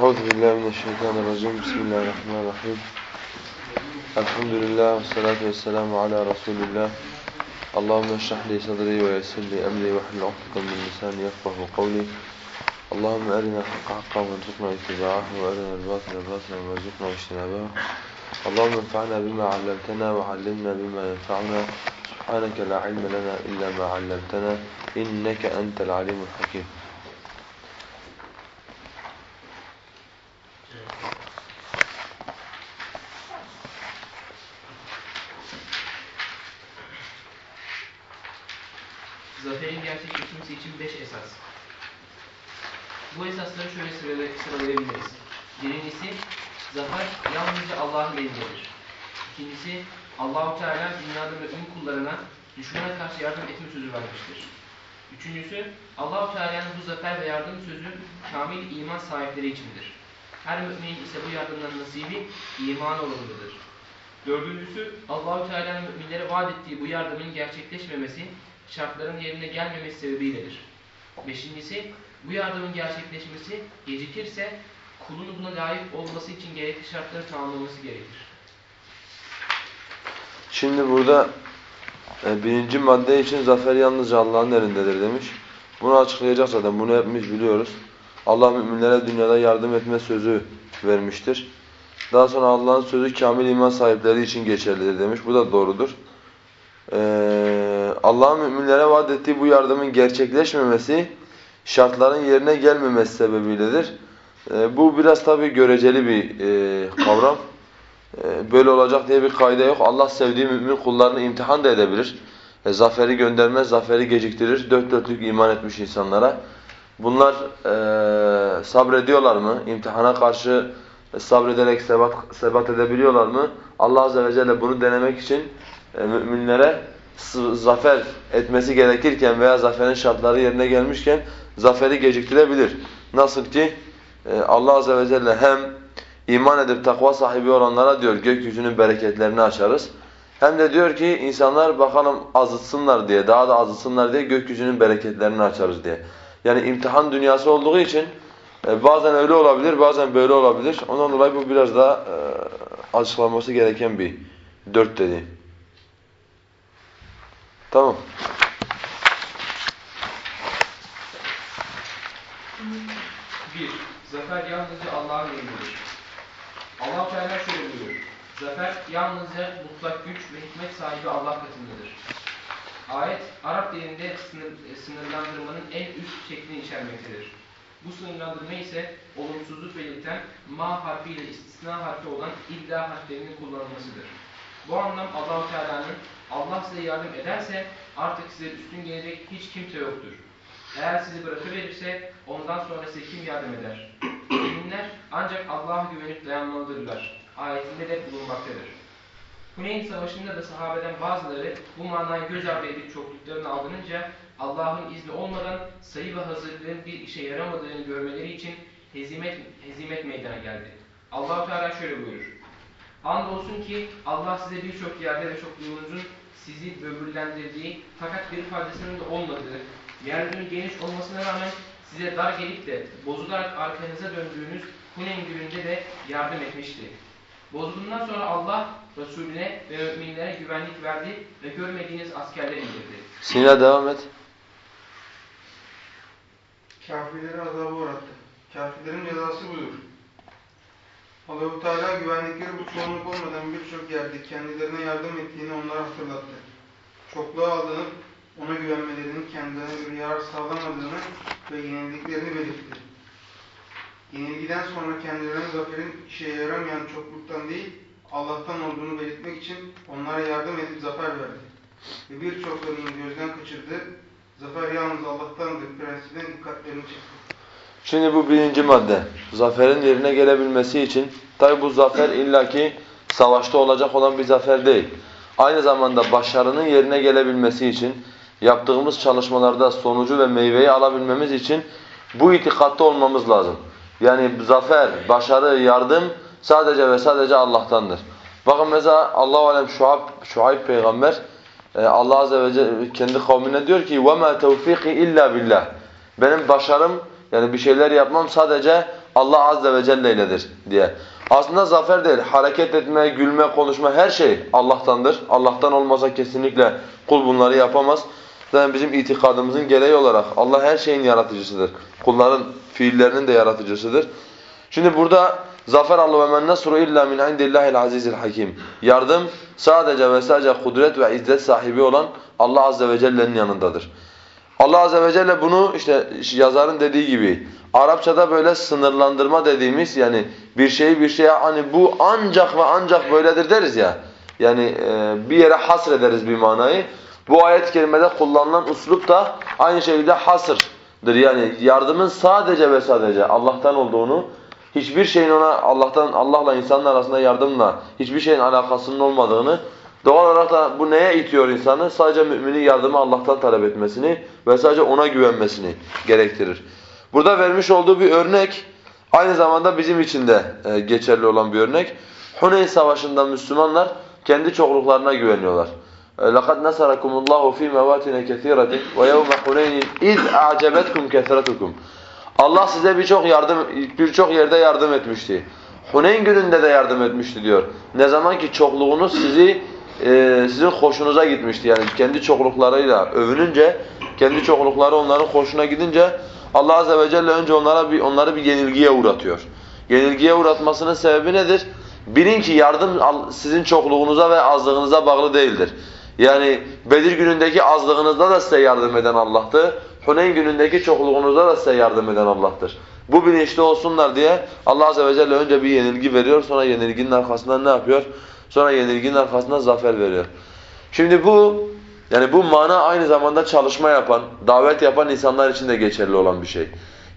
أعوذ بالله من الشيطان الرجيم. بسم الله الرحمن الرحيم. الحمد لله والصلاة والسلام على رسول الله. اللهم اشرح لي صدري ويسر لي أمري واحلل عقدة من لساني يفقه قولي. اللهم أرنا الحق حقا وارزقنا اتباعه وأرنا الباطل باطلا وارزقنا اجتنابه. اللهم انفعنا بما علمتنا وعلمنا بما ينفعنا. سبحانك لا علم لنا إلا ما علمتنا. إنك أنت العليم الحكيم. Allahu Teala dünyada mümin kullarına düşmana karşı yardım etme sözü vermiştir. Üçüncüsü, Allahu Teala'nın bu zafer ve yardım sözü kamil iman sahipleri içindir. Her müminin ise bu yardımdan nasibi iman olanıdır. Dördüncüsü, Allahu Teala'nın müminlere vaat ettiği bu yardımın gerçekleşmemesi, şartların yerine gelmemesi sebebiyledir. Beşincisi, bu yardımın gerçekleşmesi gecikirse kulun buna layık olması için gerekli şartları tamamlaması gerekir. Şimdi burada e, birinci madde için zafer yalnızca Allah'ın elindedir demiş. Bunu açıklayacak zaten. Bunu hepimiz biliyoruz. Allah müminlere dünyada yardım etme sözü vermiştir. Daha sonra Allah'ın sözü kamil iman sahipleri için geçerlidir demiş. Bu da doğrudur. Ee, Allah'ın müminlere vaat ettiği bu yardımın gerçekleşmemesi şartların yerine gelmemesi sebebiyledir. Ee, bu biraz tabi göreceli bir e, kavram. Ee, böyle olacak diye bir kaide yok. Allah sevdiği mümin kullarını imtihan da edebilir. E, zaferi göndermez, zaferi geciktirir. Dört dörtlük iman etmiş insanlara. Bunlar e, sabrediyorlar mı? İmtihana karşı sabrederek sebat, sebat edebiliyorlar mı? Allah Azze ve Celle bunu denemek için e, müminlere zafer etmesi gerekirken veya zaferin şartları yerine gelmişken zaferi geciktirebilir. Nasıl ki e, Allah Azze ve Celle hem iman edip takva sahibi olanlara diyor gökyüzünün bereketlerini açarız. Hem de diyor ki insanlar bakalım azıtsınlar diye, daha da azıtsınlar diye gökyüzünün bereketlerini açarız diye. Yani imtihan dünyası olduğu için e, bazen öyle olabilir, bazen böyle olabilir. Ondan dolayı bu biraz daha e, açıklanması gereken bir dört dedi. Tamam. Bir, zafer yalnızca Allah'ın elindedir. Allah Teala şöyle buyuruyor. Zafer yalnızca mutlak güç ve hikmet sahibi Allah katındadır. Ayet, Arap dilinde sınır, e, sınırlandırmanın en üst şeklini içermektedir. Bu sınırlandırma ise olumsuzluk belirten ma harfiyle istisna harfi olan illa harflerinin kullanılmasıdır. Bu anlam Allahu Teala'nın Allah size yardım ederse artık size üstün gelecek hiç kimse yoktur. Eğer sizi bırakıverirse ondan sonra size kim yardım eder? Müminler ancak Allah'a güvenip dayanmalıdırlar. Ayetinde de bulunmaktadır. Huneyn Savaşı'nda da sahabeden bazıları bu manayı göz ardı edip çokluklarını aldanınca Allah'ın izni olmadan sayı ve hazırlığın bir işe yaramadığını görmeleri için hezimet, hezimet meydana geldi. allah Teala şöyle buyurur. Andolsun ki Allah size birçok yerde ve çokluğunuzun sizi böbürlendirdiği fakat bir faydasının da olmadığı, yeryüzünün geniş olmasına rağmen size dar gelip de bozularak arkanıza döndüğünüz Huneyn gününde de yardım etmişti. Bozulduğundan sonra Allah Resulüne ve müminlere güvenlik verdi ve görmediğiniz askerler indirdi. Sina devam et. Kafirleri azaba uğrattı. Kafirlerin cezası budur. Allahu Teala güvendikleri bu çoğunluk olmadan birçok yerde kendilerine yardım ettiğini onlara hatırlattı. Çokluğa aldanıp ona güvenmelerinin kendilerine bir yarar sağlamadığını ve yenildiklerini belirtti. Yenilgiden sonra kendilerine zaferin işe yaramayan çokluktan değil, Allah'tan olduğunu belirtmek için onlara yardım edip zafer verdi. Ve birçoklarının gözden kaçırdığı zafer yalnız Allah'tandır prensibine dikkatlerini çekti. Şimdi bu birinci madde. Zaferin yerine gelebilmesi için tabi bu zafer illaki savaşta olacak olan bir zafer değil. Aynı zamanda başarının yerine gelebilmesi için yaptığımız çalışmalarda sonucu ve meyveyi alabilmemiz için bu itikatta olmamız lazım. Yani zafer, başarı, yardım sadece ve sadece Allah'tandır. Bakın mesela Allahu alem Şuayb, Şuayb peygamber e, Allah azze ve celle kendi kavmine diyor ki: "Ve ma tevfiki illa billah." Benim başarım yani bir şeyler yapmam sadece Allah azze ve celle iledir diye. Aslında zafer değil, hareket etme, gülme, konuşma her şey Allah'tandır. Allah'tan olmasa kesinlikle kul bunları yapamaz. Zaten bizim itikadımızın gereği olarak Allah her şeyin yaratıcısıdır. Kulların fiillerinin de yaratıcısıdır. Şimdi burada zafer Allah ve men nasru illa min indillahil azizil hakim. Yardım sadece ve sadece kudret ve izzet sahibi olan Allah azze ve celle'nin yanındadır. Allah azze ve celle bunu işte yazarın dediği gibi Arapçada böyle sınırlandırma dediğimiz yani bir şeyi bir şeye hani bu ancak ve ancak böyledir deriz ya. Yani e, bir yere hasrederiz bir manayı. Bu ayet-i kerimede kullanılan uslup da aynı şekilde hasırdır. Yani yardımın sadece ve sadece Allah'tan olduğunu, hiçbir şeyin ona Allah'tan Allah'la insanın arasında yardımla hiçbir şeyin alakasının olmadığını Doğal olarak da bu neye itiyor insanı? Sadece müminin yardımı Allah'tan talep etmesini ve sadece ona güvenmesini gerektirir. Burada vermiş olduğu bir örnek aynı zamanda bizim için de e, geçerli olan bir örnek. Huneyn Savaşı'nda Müslümanlar kendi çokluklarına güveniyorlar. لَقَدْ نَسَرَكُمُ اللّٰهُ ف۪ي مَوَاتِنَ كَثِيرَةٍ وَيَوْمَ حُنَيْنٍ اِذْ اَعْجَبَتْكُمْ كَثْرَتُكُمْ Allah size birçok yardım birçok yerde yardım etmişti. Huneyn gününde de yardım etmişti diyor. Ne zaman ki çokluğunuz sizi e, sizin hoşunuza gitmişti. Yani kendi çokluklarıyla övününce, kendi çoklukları onların hoşuna gidince Allah azze ve celle önce onlara bir onları bir yenilgiye uğratıyor. Yenilgiye uğratmasının sebebi nedir? Bilin ki yardım sizin çokluğunuza ve azlığınıza bağlı değildir. Yani Bedir günündeki azlığınızda da size yardım eden Allah'tı. Huneyn günündeki çokluğunuzda da size yardım eden Allah'tır. Bu bilinçli olsunlar diye Allah azze ve celle önce bir yenilgi veriyor. Sonra yenilginin arkasından ne yapıyor? Sonra yenilginin arkasından zafer veriyor. Şimdi bu yani bu mana aynı zamanda çalışma yapan, davet yapan insanlar için de geçerli olan bir şey.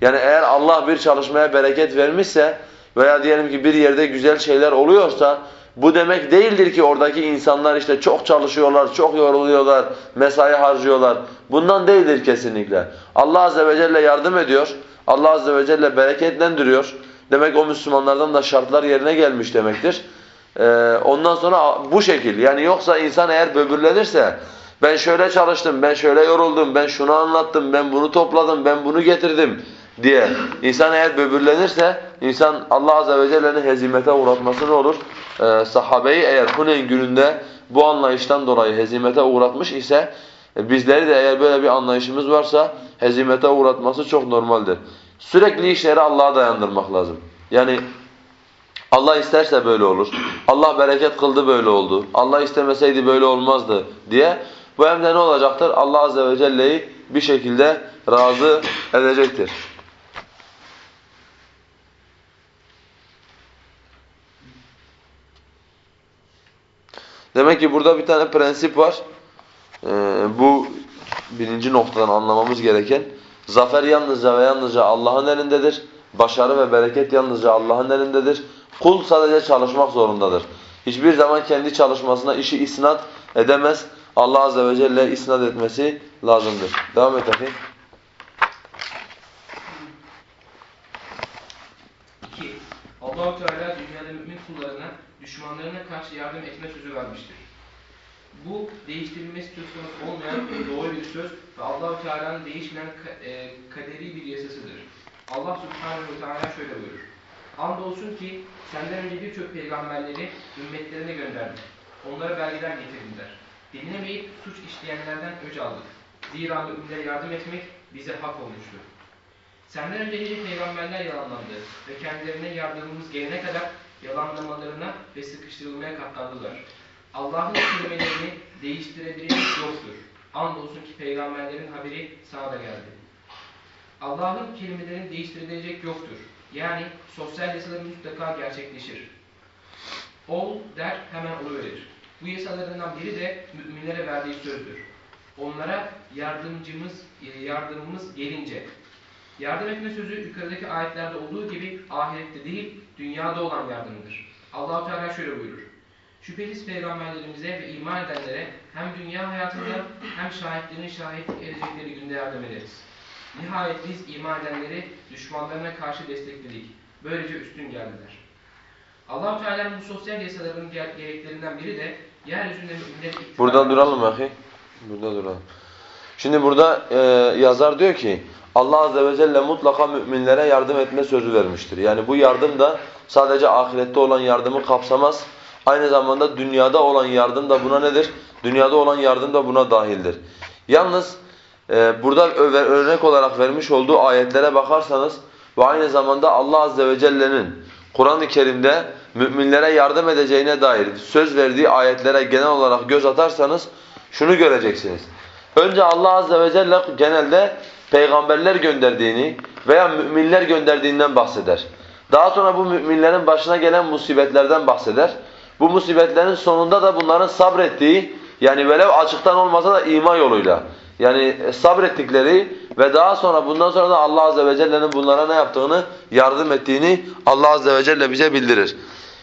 Yani eğer Allah bir çalışmaya bereket vermişse veya diyelim ki bir yerde güzel şeyler oluyorsa bu demek değildir ki oradaki insanlar işte çok çalışıyorlar, çok yoruluyorlar, mesai harcıyorlar. Bundan değildir kesinlikle. Allah azze ve celle yardım ediyor. Allah azze ve celle bereketlendiriyor. Demek o Müslümanlardan da şartlar yerine gelmiş demektir. Ee, ondan sonra bu şekil yani yoksa insan eğer böbürlenirse ben şöyle çalıştım, ben şöyle yoruldum, ben şunu anlattım, ben bunu topladım, ben bunu getirdim diye insan eğer böbürlenirse insan Allah azze ve celle'nin hezimete uğratması ne olur? Ee, sahabeyi eğer Huneyn gününde bu anlayıştan dolayı hezimete uğratmış ise e, bizleri de eğer böyle bir anlayışımız varsa hezimete uğratması çok normaldir. Sürekli işleri Allah'a dayandırmak lazım. Yani Allah isterse böyle olur. Allah bereket kıldı böyle oldu. Allah istemeseydi böyle olmazdı diye bu hem de ne olacaktır? Allah azze ve celle'yi bir şekilde razı edecektir. Demek ki burada bir tane prensip var. Ee, bu birinci noktadan anlamamız gereken zafer yalnızca ve yalnızca Allah'ın elindedir. Başarı ve bereket yalnızca Allah'ın elindedir. Kul sadece çalışmak zorundadır. Hiçbir zaman kendi çalışmasına işi isnat edemez. Allah azze ve celle isnat etmesi lazımdır. Devam et. 2. Allah-u Teala dünyada mümin kullarına düşmanlarına karşı yardım etme sözü vermiştir. Bu değiştirilmesi söz konusu olmayan doğru bir söz ve Allah-u Teala'nın değişmeyen e, kaderi bir yasasıdır. Allah Subhanahu Teala şöyle buyurur. Andolsun ki senden önce birçok peygamberleri ümmetlerine gönderdik. Onlara belgeler getirdiler. Dinlemeyip suç işleyenlerden öc aldık. Zira müminlere yardım etmek bize hak olmuştur. Senden önce nice peygamberler yalanlandı ve kendilerine yardımımız gelene kadar yalanlamalarına ve sıkıştırılmaya katlandılar. Allah'ın kelimelerini değiştirebilen yoktur. Andolsun ki peygamberlerin haberi sana da geldi. Allah'ın kelimelerini değiştirilecek yoktur. Yani sosyal yasaları mutlaka gerçekleşir. Ol der hemen oluverir. Bu yasalarından biri de müminlere verdiği sözdür. Onlara yardımcımız, yardımımız gelince Yardım etme sözü yukarıdaki ayetlerde olduğu gibi ahirette değil, dünyada olan yardımdır. Allahu Teala şöyle buyurur. Şüphesiz peygamberlerimize ve iman edenlere hem dünya hayatında hem şahitlerin şahitlik edecekleri günde yardım ederiz. Nihayet biz iman edenleri düşmanlarına karşı destekledik. Böylece üstün geldiler. Allahu Teala'nın bu sosyal yasaların ger- gereklerinden biri de yeryüzünde iktidarı- Burada duralım ahi. Burada duralım. Şimdi burada e, yazar diyor ki Allah azze ve celle mutlaka müminlere yardım etme sözü vermiştir. Yani bu yardım da sadece ahirette olan yardımı kapsamaz. Aynı zamanda dünyada olan yardım da buna nedir? Dünyada olan yardım da buna dahildir. Yalnız e, burada örnek olarak vermiş olduğu ayetlere bakarsanız ve aynı zamanda Allah azze ve celle'nin Kur'an-ı Kerim'de müminlere yardım edeceğine dair söz verdiği ayetlere genel olarak göz atarsanız şunu göreceksiniz. Önce Allah azze ve celle genelde peygamberler gönderdiğini veya müminler gönderdiğinden bahseder. Daha sonra bu müminlerin başına gelen musibetlerden bahseder. Bu musibetlerin sonunda da bunların sabrettiği yani velev açıktan olmasa da ima yoluyla yani sabrettikleri ve daha sonra bundan sonra da Allah azze ve celle'nin bunlara ne yaptığını yardım ettiğini Allah azze ve celle bize bildirir.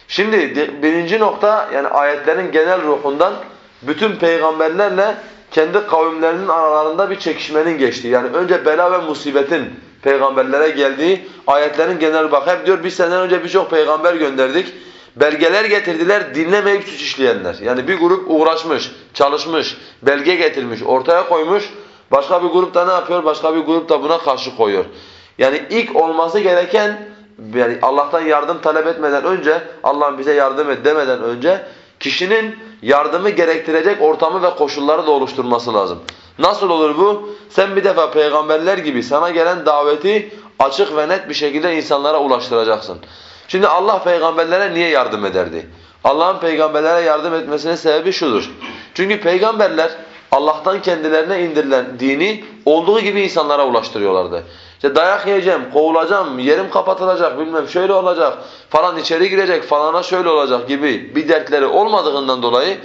Şimdi di- birinci nokta yani ayetlerin genel ruhundan bütün peygamberlerle kendi kavimlerinin aralarında bir çekişmenin geçtiği. Yani önce bela ve musibetin peygamberlere geldiği ayetlerin genel bak. Hep diyor biz senden önce birçok peygamber gönderdik. Belgeler getirdiler dinlemeyip suç işleyenler. Yani bir grup uğraşmış, çalışmış, belge getirmiş, ortaya koymuş. Başka bir grup da ne yapıyor? Başka bir grup da buna karşı koyuyor. Yani ilk olması gereken yani Allah'tan yardım talep etmeden önce Allah'ım bize yardım et demeden önce kişinin yardımı gerektirecek ortamı ve koşulları da oluşturması lazım. Nasıl olur bu? Sen bir defa peygamberler gibi sana gelen daveti açık ve net bir şekilde insanlara ulaştıracaksın. Şimdi Allah peygamberlere niye yardım ederdi? Allah'ın peygamberlere yardım etmesinin sebebi şudur. Çünkü peygamberler Allah'tan kendilerine indirilen dini olduğu gibi insanlara ulaştırıyorlardı. İşte dayak yiyeceğim, kovulacağım, yerim kapatılacak, bilmem şöyle olacak, falan içeri girecek, falana şöyle olacak gibi bir dertleri olmadığından dolayı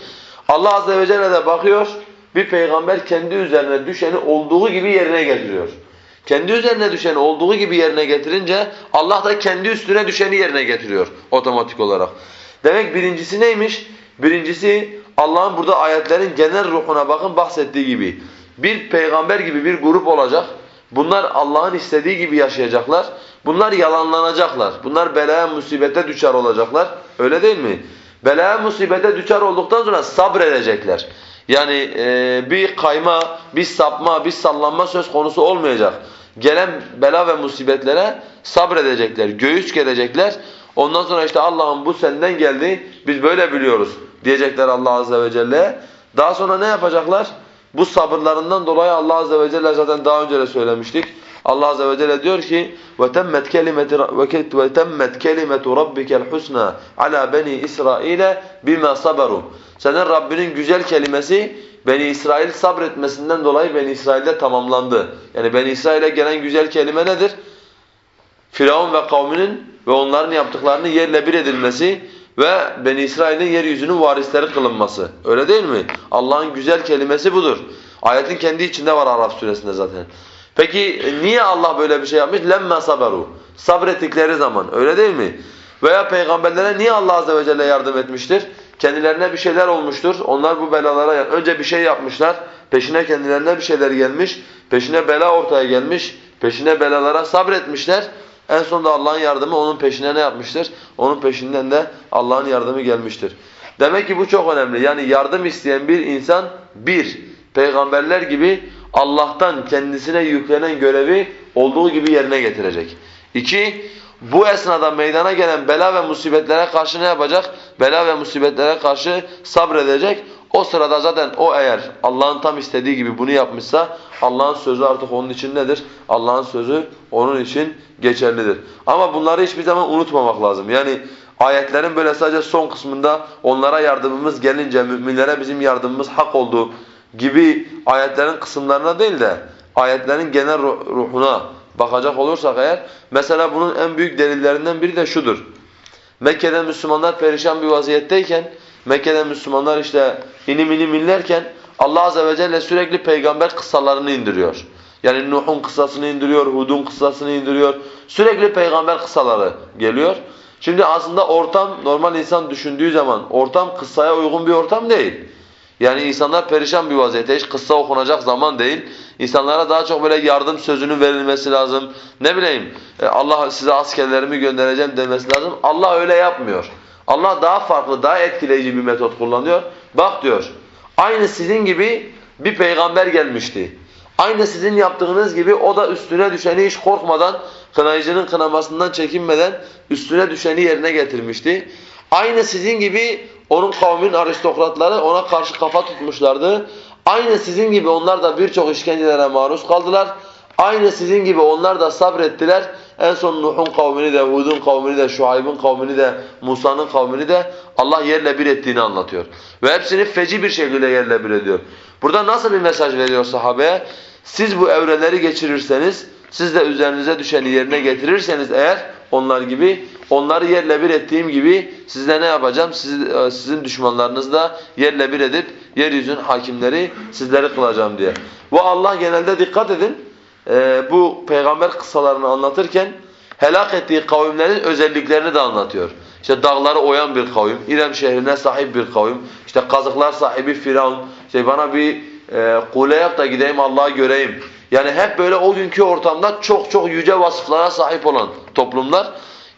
Allah azze ve celle de bakıyor, bir peygamber kendi üzerine düşeni olduğu gibi yerine getiriyor. Kendi üzerine düşeni olduğu gibi yerine getirince Allah da kendi üstüne düşeni yerine getiriyor otomatik olarak. Demek birincisi neymiş? Birincisi Allah'ın burada ayetlerin genel ruhuna bakın bahsettiği gibi. Bir peygamber gibi bir grup olacak. Bunlar Allah'ın istediği gibi yaşayacaklar. Bunlar yalanlanacaklar. Bunlar belaya musibete düşer olacaklar. Öyle değil mi? Belaya musibete düşer olduktan sonra sabredecekler. Yani e, bir kayma, bir sapma, bir sallanma söz konusu olmayacak. Gelen bela ve musibetlere sabredecekler, göğüs gelecekler. Ondan sonra işte Allah'ım bu senden geldi, biz böyle biliyoruz diyecekler Allah Azze ve Celle. Daha sonra ne yapacaklar? Bu sabırlarından dolayı Allah azze ve celle zaten daha önce de söylemiştik. Allah azze ve celle diyor ki: "Ve temmet kelimeti ve temmet kelimetu rabbikel husna ala beni İsrail'e bima sabaru." Senin Rabbinin güzel kelimesi Beni İsrail sabretmesinden dolayı Beni İsrail'de tamamlandı. Yani Beni İsrail'e gelen güzel kelime nedir? Firavun ve kavminin ve onların yaptıklarını yerle bir edilmesi ve Beni İsrail'in yeryüzünün varisleri kılınması. Öyle değil mi? Allah'ın güzel kelimesi budur. Ayetin kendi içinde var Arap suresinde zaten. Peki e, niye Allah böyle bir şey yapmış? Lemme saberu. Sabrettikleri zaman. Öyle değil mi? Veya peygamberlere niye Allah azze ve celle yardım etmiştir? Kendilerine bir şeyler olmuştur. Onlar bu belalara önce bir şey yapmışlar. Peşine kendilerine bir şeyler gelmiş. Peşine bela ortaya gelmiş. Peşine belalara sabretmişler. En sonunda Allah'ın yardımı onun peşine ne yapmıştır? Onun peşinden de Allah'ın yardımı gelmiştir. Demek ki bu çok önemli. Yani yardım isteyen bir insan bir, peygamberler gibi Allah'tan kendisine yüklenen görevi olduğu gibi yerine getirecek. İki, bu esnada meydana gelen bela ve musibetlere karşı ne yapacak? Bela ve musibetlere karşı sabredecek. O sırada zaten o eğer Allah'ın tam istediği gibi bunu yapmışsa Allah'ın sözü artık onun için nedir? Allah'ın sözü onun için geçerlidir. Ama bunları hiçbir zaman unutmamak lazım. Yani ayetlerin böyle sadece son kısmında onlara yardımımız gelince müminlere bizim yardımımız hak olduğu gibi ayetlerin kısımlarına değil de ayetlerin genel ruhuna bakacak olursak eğer mesela bunun en büyük delillerinden biri de şudur. Mekke'de Müslümanlar perişan bir vaziyetteyken Mekke'de Müslümanlar işte inim inim inlerken Allah Azze ve Celle sürekli peygamber kıssalarını indiriyor. Yani Nuh'un kıssasını indiriyor, Hud'un kıssasını indiriyor. Sürekli peygamber kıssaları geliyor. Şimdi aslında ortam normal insan düşündüğü zaman ortam kıssaya uygun bir ortam değil. Yani insanlar perişan bir vaziyette. Hiç kıssa okunacak zaman değil. İnsanlara daha çok böyle yardım sözünün verilmesi lazım. Ne bileyim e, Allah size askerlerimi göndereceğim demesi lazım. Allah öyle yapmıyor. Allah daha farklı, daha etkileyici bir metot kullanıyor. Bak diyor, aynı sizin gibi bir peygamber gelmişti. Aynı sizin yaptığınız gibi o da üstüne düşeni hiç korkmadan, kınayıcının kınamasından çekinmeden üstüne düşeni yerine getirmişti. Aynı sizin gibi onun kavmin aristokratları ona karşı kafa tutmuşlardı. Aynı sizin gibi onlar da birçok işkencelere maruz kaldılar. Aynı sizin gibi onlar da sabrettiler. En son Nuh'un kavmini de, Hud'un kavmini de, Şuayb'ın kavmini de, Musa'nın kavmini de Allah yerle bir ettiğini anlatıyor. Ve hepsini feci bir şekilde yerle bir ediyor. Burada nasıl bir mesaj veriyor sahabeye? Siz bu evreleri geçirirseniz, siz de üzerinize düşeni yerine getirirseniz eğer onlar gibi, onları yerle bir ettiğim gibi siz de ne yapacağım? Siz, e, sizin düşmanlarınızı da yerle bir edip yeryüzünün hakimleri sizleri kılacağım diye. Bu Allah genelde dikkat edin e, bu peygamber kıssalarını anlatırken helak ettiği kavimlerin özelliklerini de anlatıyor. İşte dağları oyan bir kavim, İrem şehrine sahip bir kavim, işte kazıklar sahibi Firavun, işte bana bir e, kule yap da gideyim Allah'ı göreyim. Yani hep böyle o günkü ortamda çok çok yüce vasıflara sahip olan toplumlar.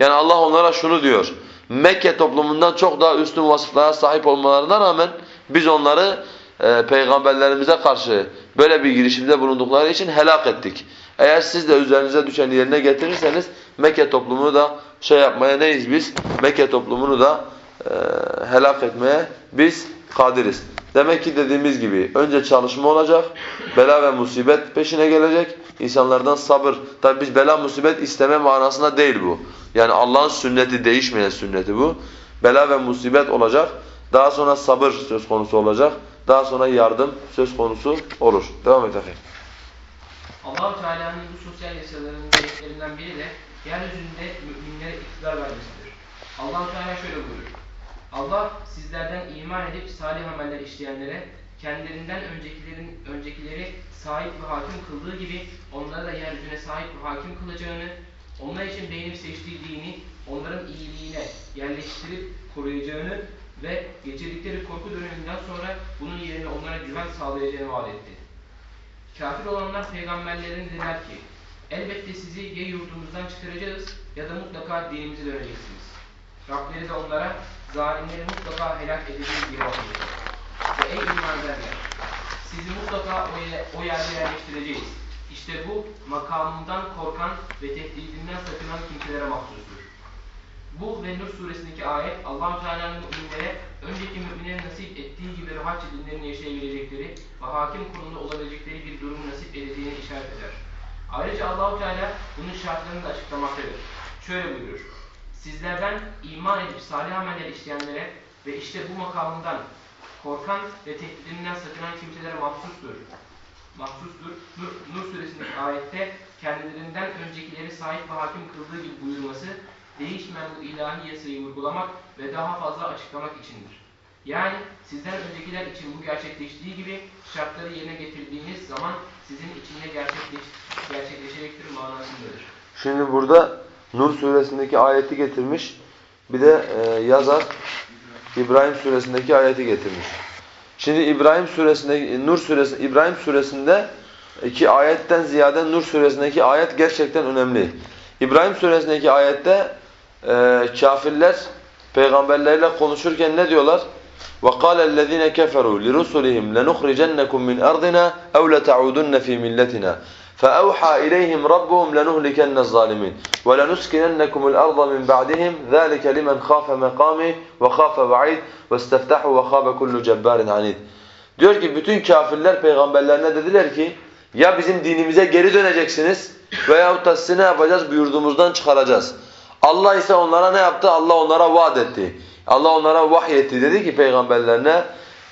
Yani Allah onlara şunu diyor. Mekke toplumundan çok daha üstün vasıflara sahip olmalarına rağmen biz onları e, peygamberlerimize karşı böyle bir girişimde bulundukları için helak ettik. Eğer siz de üzerinize düşeni yerine getirirseniz Mekke toplumunu da şey yapmaya neyiz biz? Mekke toplumunu da e, helak etmeye biz kadiriz. Demek ki dediğimiz gibi önce çalışma olacak, bela ve musibet peşine gelecek. İnsanlardan sabır. Tabi biz bela musibet isteme manasında değil bu. Yani Allah'ın sünneti değişmeyen sünneti bu. Bela ve musibet olacak. Daha sonra sabır söz konusu olacak. Daha sonra yardım söz konusu olur. Devam et efendim. allah Teala'nın bu sosyal yasalarının gereklerinden biri de yeryüzünde müminlere iktidar vermesidir. allah Teala şöyle buyurur. Allah sizlerden iman edip salih ameller işleyenlere kendilerinden öncekilerin öncekileri sahip ve hakim kıldığı gibi onlara da yeryüzüne sahip ve hakim kılacağını, onlar için beğenip seçtiği dini onların iyiliğine yerleştirip koruyacağını ve geçirdikleri korku döneminden sonra bunun yerine onlara güven sağlayacağını vaat etti. Kafir olanlar peygamberlerine dediler ki, elbette sizi ya yurdumuzdan çıkaracağız ya da mutlaka dinimize döneceksiniz. Rableri de onlara, zalimleri mutlaka helak edeceğiz diye bakıyorlar. Ve ey iman edenler, sizi mutlaka o yerde yerleştireceğiz. İşte bu makamından korkan ve tehdidinden sakınan kimselere mahsustur. Bu ve Nur suresindeki ayet allah Teala'nın müminlere önceki müminlere nasip ettiği gibi rahatça dinlerini yaşayabilecekleri ve hakim konumda olabilecekleri bir durum nasip edildiğini işaret eder. Ayrıca Allahu Teala bunun şartlarını da açıklamaktadır. Şöyle buyurur. Sizlerden iman edip salih ameller işleyenlere ve işte bu makamından korkan ve tehdidinden sakınan kimselere mahsustur. Mahsustur. Nur, Nur suresindeki ayette kendilerinden öncekileri sahip ve hakim kıldığı gibi buyurması değişmeyen bu ilahi yasayı vurgulamak ve daha fazla açıklamak içindir. Yani sizden öncekiler için bu gerçekleştiği gibi şartları yerine getirdiğiniz zaman sizin içinde gerçekleş, gerçekleşecektir manasındadır. Şimdi burada Nur suresindeki ayeti getirmiş. Bir de e, yazar İbrahim suresindeki ayeti getirmiş. Şimdi İbrahim suresinde Nur suresi İbrahim suresinde iki ayetten ziyade Nur suresindeki ayet gerçekten önemli. İbrahim suresindeki ayette e, kafirler peygamberlerle konuşurken ne diyorlar? وَقَالَ الَّذِينَ كَفَرُوا لِرُسُلِهِمْ لَنُخْرِجَنَّكُمْ مِنْ أَرْضِنَا أَوْ لَتَعُودُنَّ فِي مِلَّتِنَا فَأَوْحَى إِلَيْهِمْ رَبُّهُمْ لَنُهْلِكَنَّ الظَّالِمِينَ وَلَنُسْكِنَنَّكُمُ الْأَرْضَ مِنْ بَعْدِهِمْ ذَلِكَ لِمَنْ خَافَ مَقَامِي وَخَافَ وَعِيدِ وَاسْتَفْتَحُوا وَخَابَ كُلُّ جَبَّارٍ عَنِيدٍ Diyor ki bütün kafirler peygamberlerine dediler ki ya bizim dinimize geri döneceksiniz veyahut da sizi ne yapacağız? Yurdumuzdan çıkaracağız. Allah ise onlara ne yaptı? Allah onlara vaat etti. Allah onlara vahyetti dedi ki peygamberlerine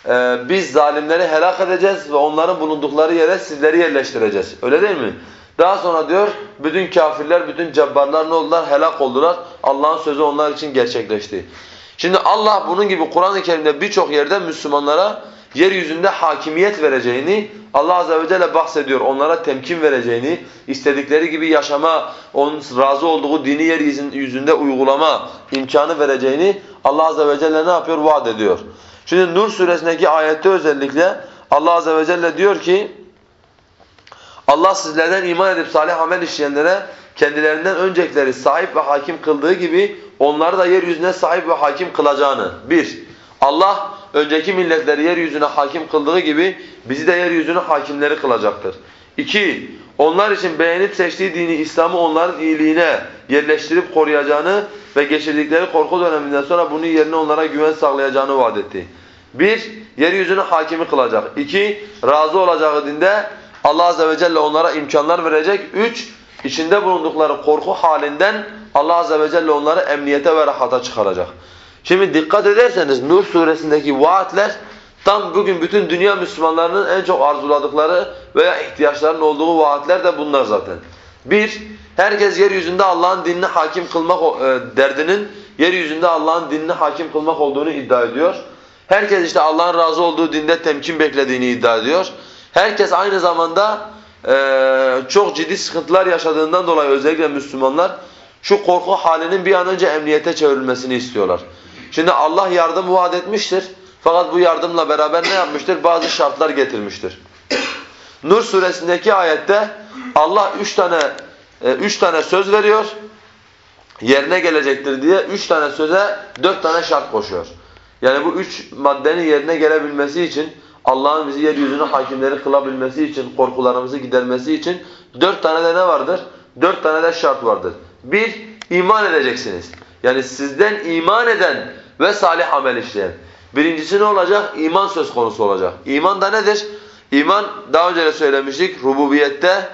e, biz zalimleri helak edeceğiz ve onların bulundukları yere sizleri yerleştireceğiz. Öyle değil mi? Daha sonra diyor bütün kafirler, bütün cebbarlar ne oldular? Helak oldular. Allah'ın sözü onlar için gerçekleşti. Şimdi Allah bunun gibi Kur'an-ı Kerim'de birçok yerde Müslümanlara yeryüzünde hakimiyet vereceğini Allah Azze ve Celle bahsediyor. Onlara temkin vereceğini, istedikleri gibi yaşama, onun razı olduğu dini yeryüzünde uygulama imkanı vereceğini Allah Azze ve Celle ne yapıyor? Vaat ediyor. Şimdi Nur suresindeki ayette özellikle Allah Azze ve Celle diyor ki Allah sizlerden iman edip salih amel işleyenlere kendilerinden öncekileri sahip ve hakim kıldığı gibi onları da yeryüzüne sahip ve hakim kılacağını. Bir, Allah önceki milletleri yeryüzüne hakim kıldığı gibi bizi de yeryüzüne hakimleri kılacaktır. İki, onlar için beğenip seçtiği dini İslam'ı onların iyiliğine yerleştirip koruyacağını ve geçirdikleri korku döneminden sonra bunun yerine onlara güven sağlayacağını vaat etti. Bir, yeryüzünü hakimi kılacak. İki, razı olacağı dinde Allah Azze ve Celle onlara imkanlar verecek. Üç, içinde bulundukları korku halinden Allah Azze ve Celle onları emniyete ve rahata çıkaracak. Şimdi dikkat ederseniz Nur suresindeki vaatler tam bugün bütün dünya Müslümanlarının en çok arzuladıkları veya ihtiyaçlarının olduğu vaatler de bunlar zaten. Bir, herkes yeryüzünde Allah'ın dinini hakim kılmak e, derdinin yeryüzünde Allah'ın dinini hakim kılmak olduğunu iddia ediyor. Herkes işte Allah'ın razı olduğu dinde temkin beklediğini iddia ediyor. Herkes aynı zamanda e, çok ciddi sıkıntılar yaşadığından dolayı özellikle Müslümanlar şu korku halinin bir an önce emniyete çevrilmesini istiyorlar. Şimdi Allah yardım vaat etmiştir. Fakat bu yardımla beraber ne yapmıştır? Bazı şartlar getirmiştir. Nur suresindeki ayette Allah üç tane e, üç tane söz veriyor. Yerine gelecektir diye üç tane söze dört tane şart koşuyor. Yani bu üç maddenin yerine gelebilmesi için Allah'ın bizi yeryüzüne hakimleri kılabilmesi için, korkularımızı gidermesi için dört tane de ne vardır? Dört tane de şart vardır. Bir, iman edeceksiniz. Yani sizden iman eden ve salih amel işleyen. Birincisi ne olacak? İman söz konusu olacak. İman da nedir? İman daha önce de söylemiştik. Rububiyette,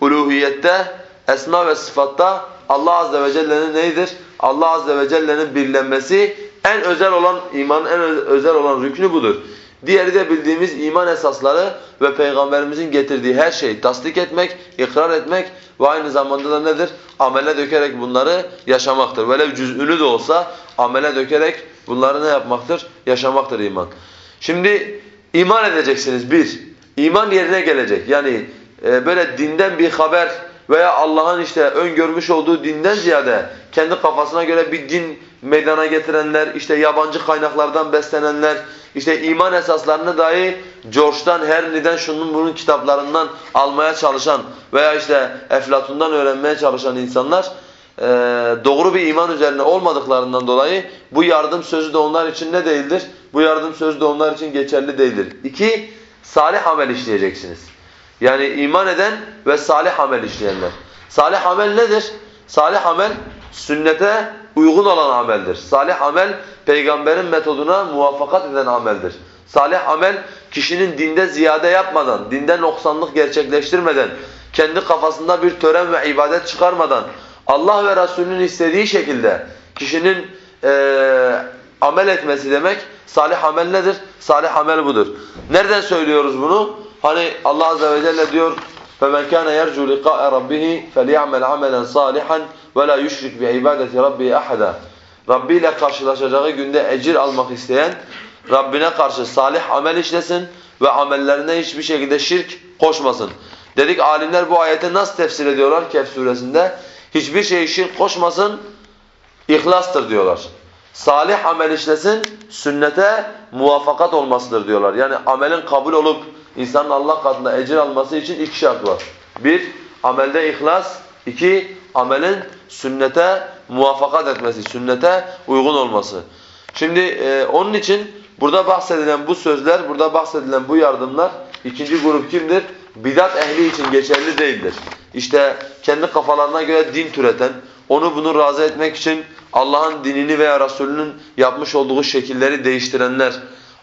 uluhiyette, esma ve sıfatta Allah Azze ve Celle'nin neydir? Allah Azze ve Celle'nin birlenmesi en özel olan imanın en özel olan rüknü budur. Diğeri de bildiğimiz iman esasları ve Peygamberimizin getirdiği her şeyi tasdik etmek, ikrar etmek ve aynı zamanda da nedir? Amele dökerek bunları yaşamaktır. Velev cüz'ünü de olsa amele dökerek bunları ne yapmaktır? Yaşamaktır iman. Şimdi iman edeceksiniz bir. İman yerine gelecek. Yani e, böyle dinden bir haber veya Allah'ın işte öngörmüş olduğu dinden ziyade kendi kafasına göre bir din meydana getirenler, işte yabancı kaynaklardan beslenenler, işte iman esaslarını dahi George'dan, Herli'den, şunun bunun kitaplarından almaya çalışan veya işte Eflatun'dan öğrenmeye çalışan insanlar e, doğru bir iman üzerine olmadıklarından dolayı bu yardım sözü de onlar için ne değildir? Bu yardım sözü de onlar için geçerli değildir. İki, salih amel işleyeceksiniz. Yani iman eden ve salih amel işleyenler. Salih amel nedir? Salih amel sünnete uygun olan ameldir. Salih amel peygamberin metoduna muvaffakat eden ameldir. Salih amel kişinin dinde ziyade yapmadan, dinde noksanlık gerçekleştirmeden, kendi kafasında bir tören ve ibadet çıkarmadan Allah ve Resulünün istediği şekilde kişinin eee amel etmesi demek salih amel nedir? Salih amel budur. Nereden söylüyoruz bunu? Hani Allah azze ve celle diyor فَمَنْ كَانَ يَرْجُوا لِقَاءَ رَبِّهِ فَلْيَعْمَلْ عَمَلًا صَالِحًا وَلَا يُشْرِكْ بِعِبَادَةِ رَبِّهِ أَحَدًا Rabbi ile karşılaşacağı günde ecir almak isteyen Rabbine karşı salih amel işlesin ve amellerine hiçbir şekilde şirk koşmasın. Dedik alimler bu ayeti nasıl tefsir ediyorlar Kehf suresinde? Hiçbir şeyi şirk koşmasın, İhlastır diyorlar. Salih amel işlesin, sünnete muvaffakat olmasıdır diyorlar. Yani amelin kabul olup insanın Allah katında ecir alması için iki şart var. Bir, amelde ihlas. iki amelin sünnete muvaffakat etmesi, sünnete uygun olması. Şimdi e, onun için burada bahsedilen bu sözler, burada bahsedilen bu yardımlar ikinci grup kimdir? Bidat ehli için geçerli değildir. İşte kendi kafalarına göre din türeten, onu bunu razı etmek için Allah'ın dinini veya Resulünün yapmış olduğu şekilleri değiştirenler,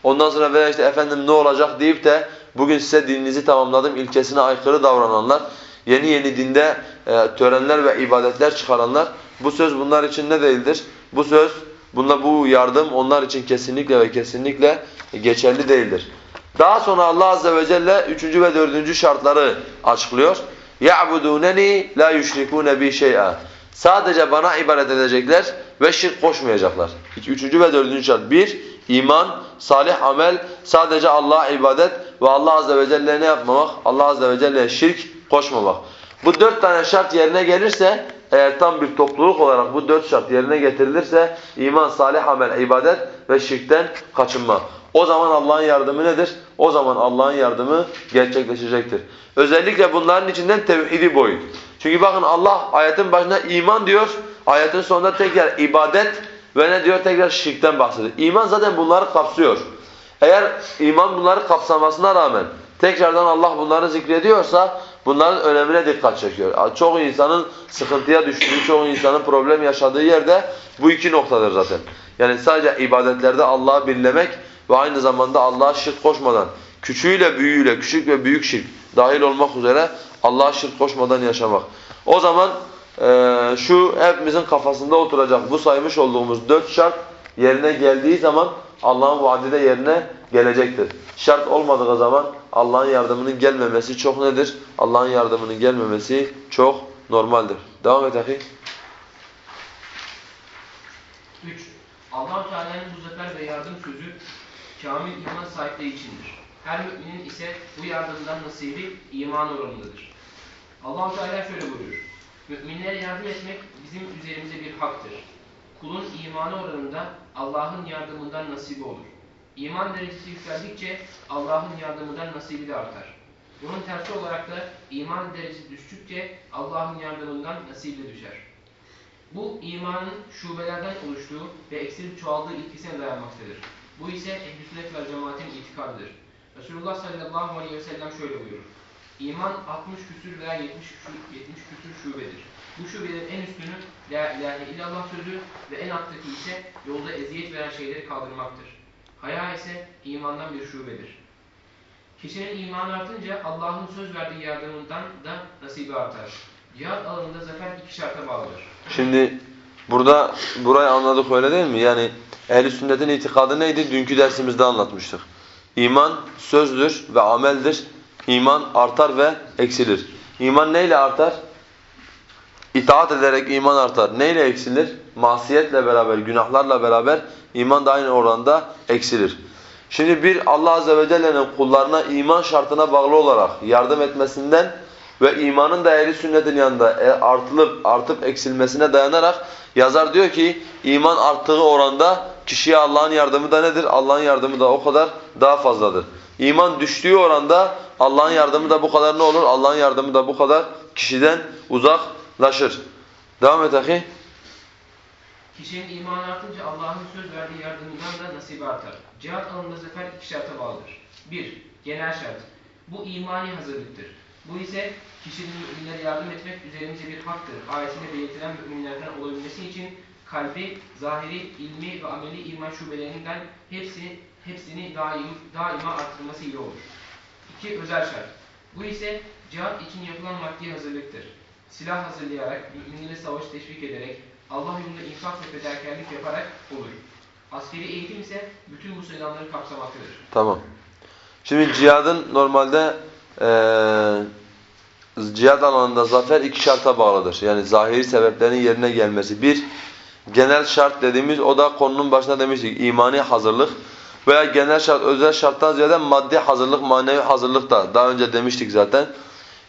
ondan sonra veya işte efendim ne olacak deyip de bugün size dininizi tamamladım ilkesine aykırı davrananlar, yeni yeni dinde e, törenler ve ibadetler çıkaranlar, bu söz bunlar için ne değildir? Bu söz, bunla bu yardım onlar için kesinlikle ve kesinlikle geçerli değildir. Daha sonra Allah azze ve celle üçüncü ve dördüncü şartları açıklıyor. يَعْبُدُونَنِي لَا يُشْرِكُونَ بِي شَيْئًا Sadece bana ibadet edecekler ve şirk koşmayacaklar. Üçüncü ve dördüncü şart. Bir, iman, salih amel, sadece Allah'a ibadet ve Allah azze ve celle'ye ne yapmamak? Allah azze ve celle'ye şirk koşmamak. Bu dört tane şart yerine gelirse, eğer tam bir topluluk olarak bu dört şart yerine getirilirse, iman, salih amel, ibadet ve şirkten kaçınma. O zaman Allah'ın yardımı nedir? O zaman Allah'ın yardımı gerçekleşecektir. Özellikle bunların içinden tevhidi boyut. Çünkü bakın Allah ayetin başında iman diyor, ayetin sonunda tekrar ibadet ve ne diyor tekrar şirkten bahsediyor. İman zaten bunları kapsıyor. Eğer iman bunları kapsamasına rağmen tekrardan Allah bunları zikrediyorsa bunların önemine dikkat çekiyor. Çok insanın sıkıntıya düştüğü, çok insanın problem yaşadığı yerde bu iki noktadır zaten. Yani sadece ibadetlerde Allah'ı birlemek ve aynı zamanda Allah'a şirk koşmadan, küçüğüyle büyüğüyle, küçük ve büyük şirk dahil olmak üzere Allah'a şirk koşmadan yaşamak. O zaman eee, şu hepimizin kafasında oturacak bu saymış olduğumuz dört şart yerine geldiği zaman Allah'ın vaadi de yerine gelecektir. Şart olmadığı zaman Allah'ın yardımının gelmemesi çok nedir? Allah'ın yardımının gelmemesi çok normaldir. Devam et ahi. 3. allah Teala'nın bu zafer ve yardım sözü kamil iman sahipleri içindir. Her müminin ise bu yardımdan nasibi iman oranındadır. allah Teala şöyle buyuruyor. Müminlere yardım etmek bizim üzerimize bir haktır. Kulun imanı oranında Allah'ın yardımından nasibi olur. İman derecesi yükseldikçe Allah'ın yardımından nasibi de artar. Bunun tersi olarak da iman derecesi düştükçe Allah'ın yardımından nasibi de düşer. Bu imanın şubelerden oluştuğu ve eksilip çoğaldığı ilkesine dayanmaktadır. Bu ise sünnet ve cemaatin itikadıdır. Resulullah sallallahu aleyhi ve sellem şöyle buyurur. İman 60 küsür veya 70 küsür, 70 küsür şubedir. Bu şubelerin en üstünü La ilahe illallah sözü ve en alttaki ise yolda eziyet veren şeyleri kaldırmaktır. Haya ise imandan bir şubedir. Kişinin imanı artınca Allah'ın söz verdiği yardımından da nasibi artar. Cihat alanında zafer iki şarta bağlıdır. Şimdi burada burayı anladık öyle değil mi? Yani ehl sünnetin itikadı neydi? Dünkü dersimizde anlatmıştık. İman sözdür ve ameldir. İman artar ve eksilir. İman neyle artar? İtaat ederek iman artar. Neyle eksilir? Masiyetle beraber, günahlarla beraber iman da aynı oranda eksilir. Şimdi bir Allah Azze ve Celle'nin kullarına iman şartına bağlı olarak yardım etmesinden ve imanın da ehli sünnetin yanında e, artılıp artıp eksilmesine dayanarak yazar diyor ki iman arttığı oranda kişiye Allah'ın yardımı da nedir? Allah'ın yardımı da o kadar daha fazladır. İman düştüğü oranda Allah'ın yardımı da bu kadar ne olur? Allah'ın yardımı da bu kadar kişiden uzaklaşır. Devam et ahi. Kişinin imanı artınca Allah'ın söz verdiği yardımından da nasibi artar. Cihat alanında zafer iki şarta bağlıdır. 1. Genel şart. Bu imani hazırlıktır. Bu ise kişinin müminlere yardım etmek üzerimize bir haktır. Ayetinde belirtilen müminlerden olabilmesi için kalbi, zahiri, ilmi ve ameli iman şubelerinden hepsini, hepsini daim, daima arttırması ile olur. 2. Özel şart. Bu ise cihat için yapılan maddi hazırlıktır. Silah hazırlayarak, müminleri savaş teşvik ederek, Allah yolunda infak ve fedakarlık yaparak olur. Askeri eğitim ise bütün bu sayılanları kapsamaktadır. Tamam. Şimdi cihadın normalde eee cihad alanında zafer iki şarta bağlıdır. Yani zahiri sebeplerin yerine gelmesi. Bir, genel şart dediğimiz o da konunun başında demiştik imani hazırlık veya genel şart özel şarttan ziyade maddi hazırlık, manevi hazırlık da daha önce demiştik zaten.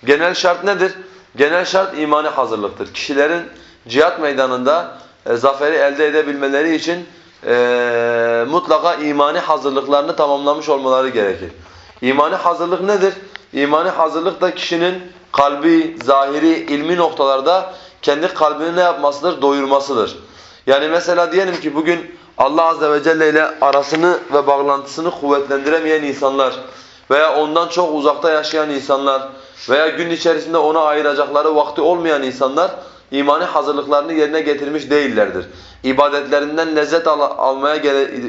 Genel şart nedir? Genel şart imani hazırlıktır. Kişilerin cihat meydanında e, zaferi elde edebilmeleri için e, mutlaka imani hazırlıklarını tamamlamış olmaları gerekir. İmani hazırlık nedir? İmani hazırlık da kişinin kalbi, zahiri, ilmi noktalarda kendi kalbini ne yapmasıdır? Doyurmasıdır. Yani mesela diyelim ki bugün Allah Azze ve Celle ile arasını ve bağlantısını kuvvetlendiremeyen insanlar veya ondan çok uzakta yaşayan insanlar veya gün içerisinde ona ayıracakları vakti olmayan insanlar imani hazırlıklarını yerine getirmiş değillerdir. İbadetlerinden lezzet al almaya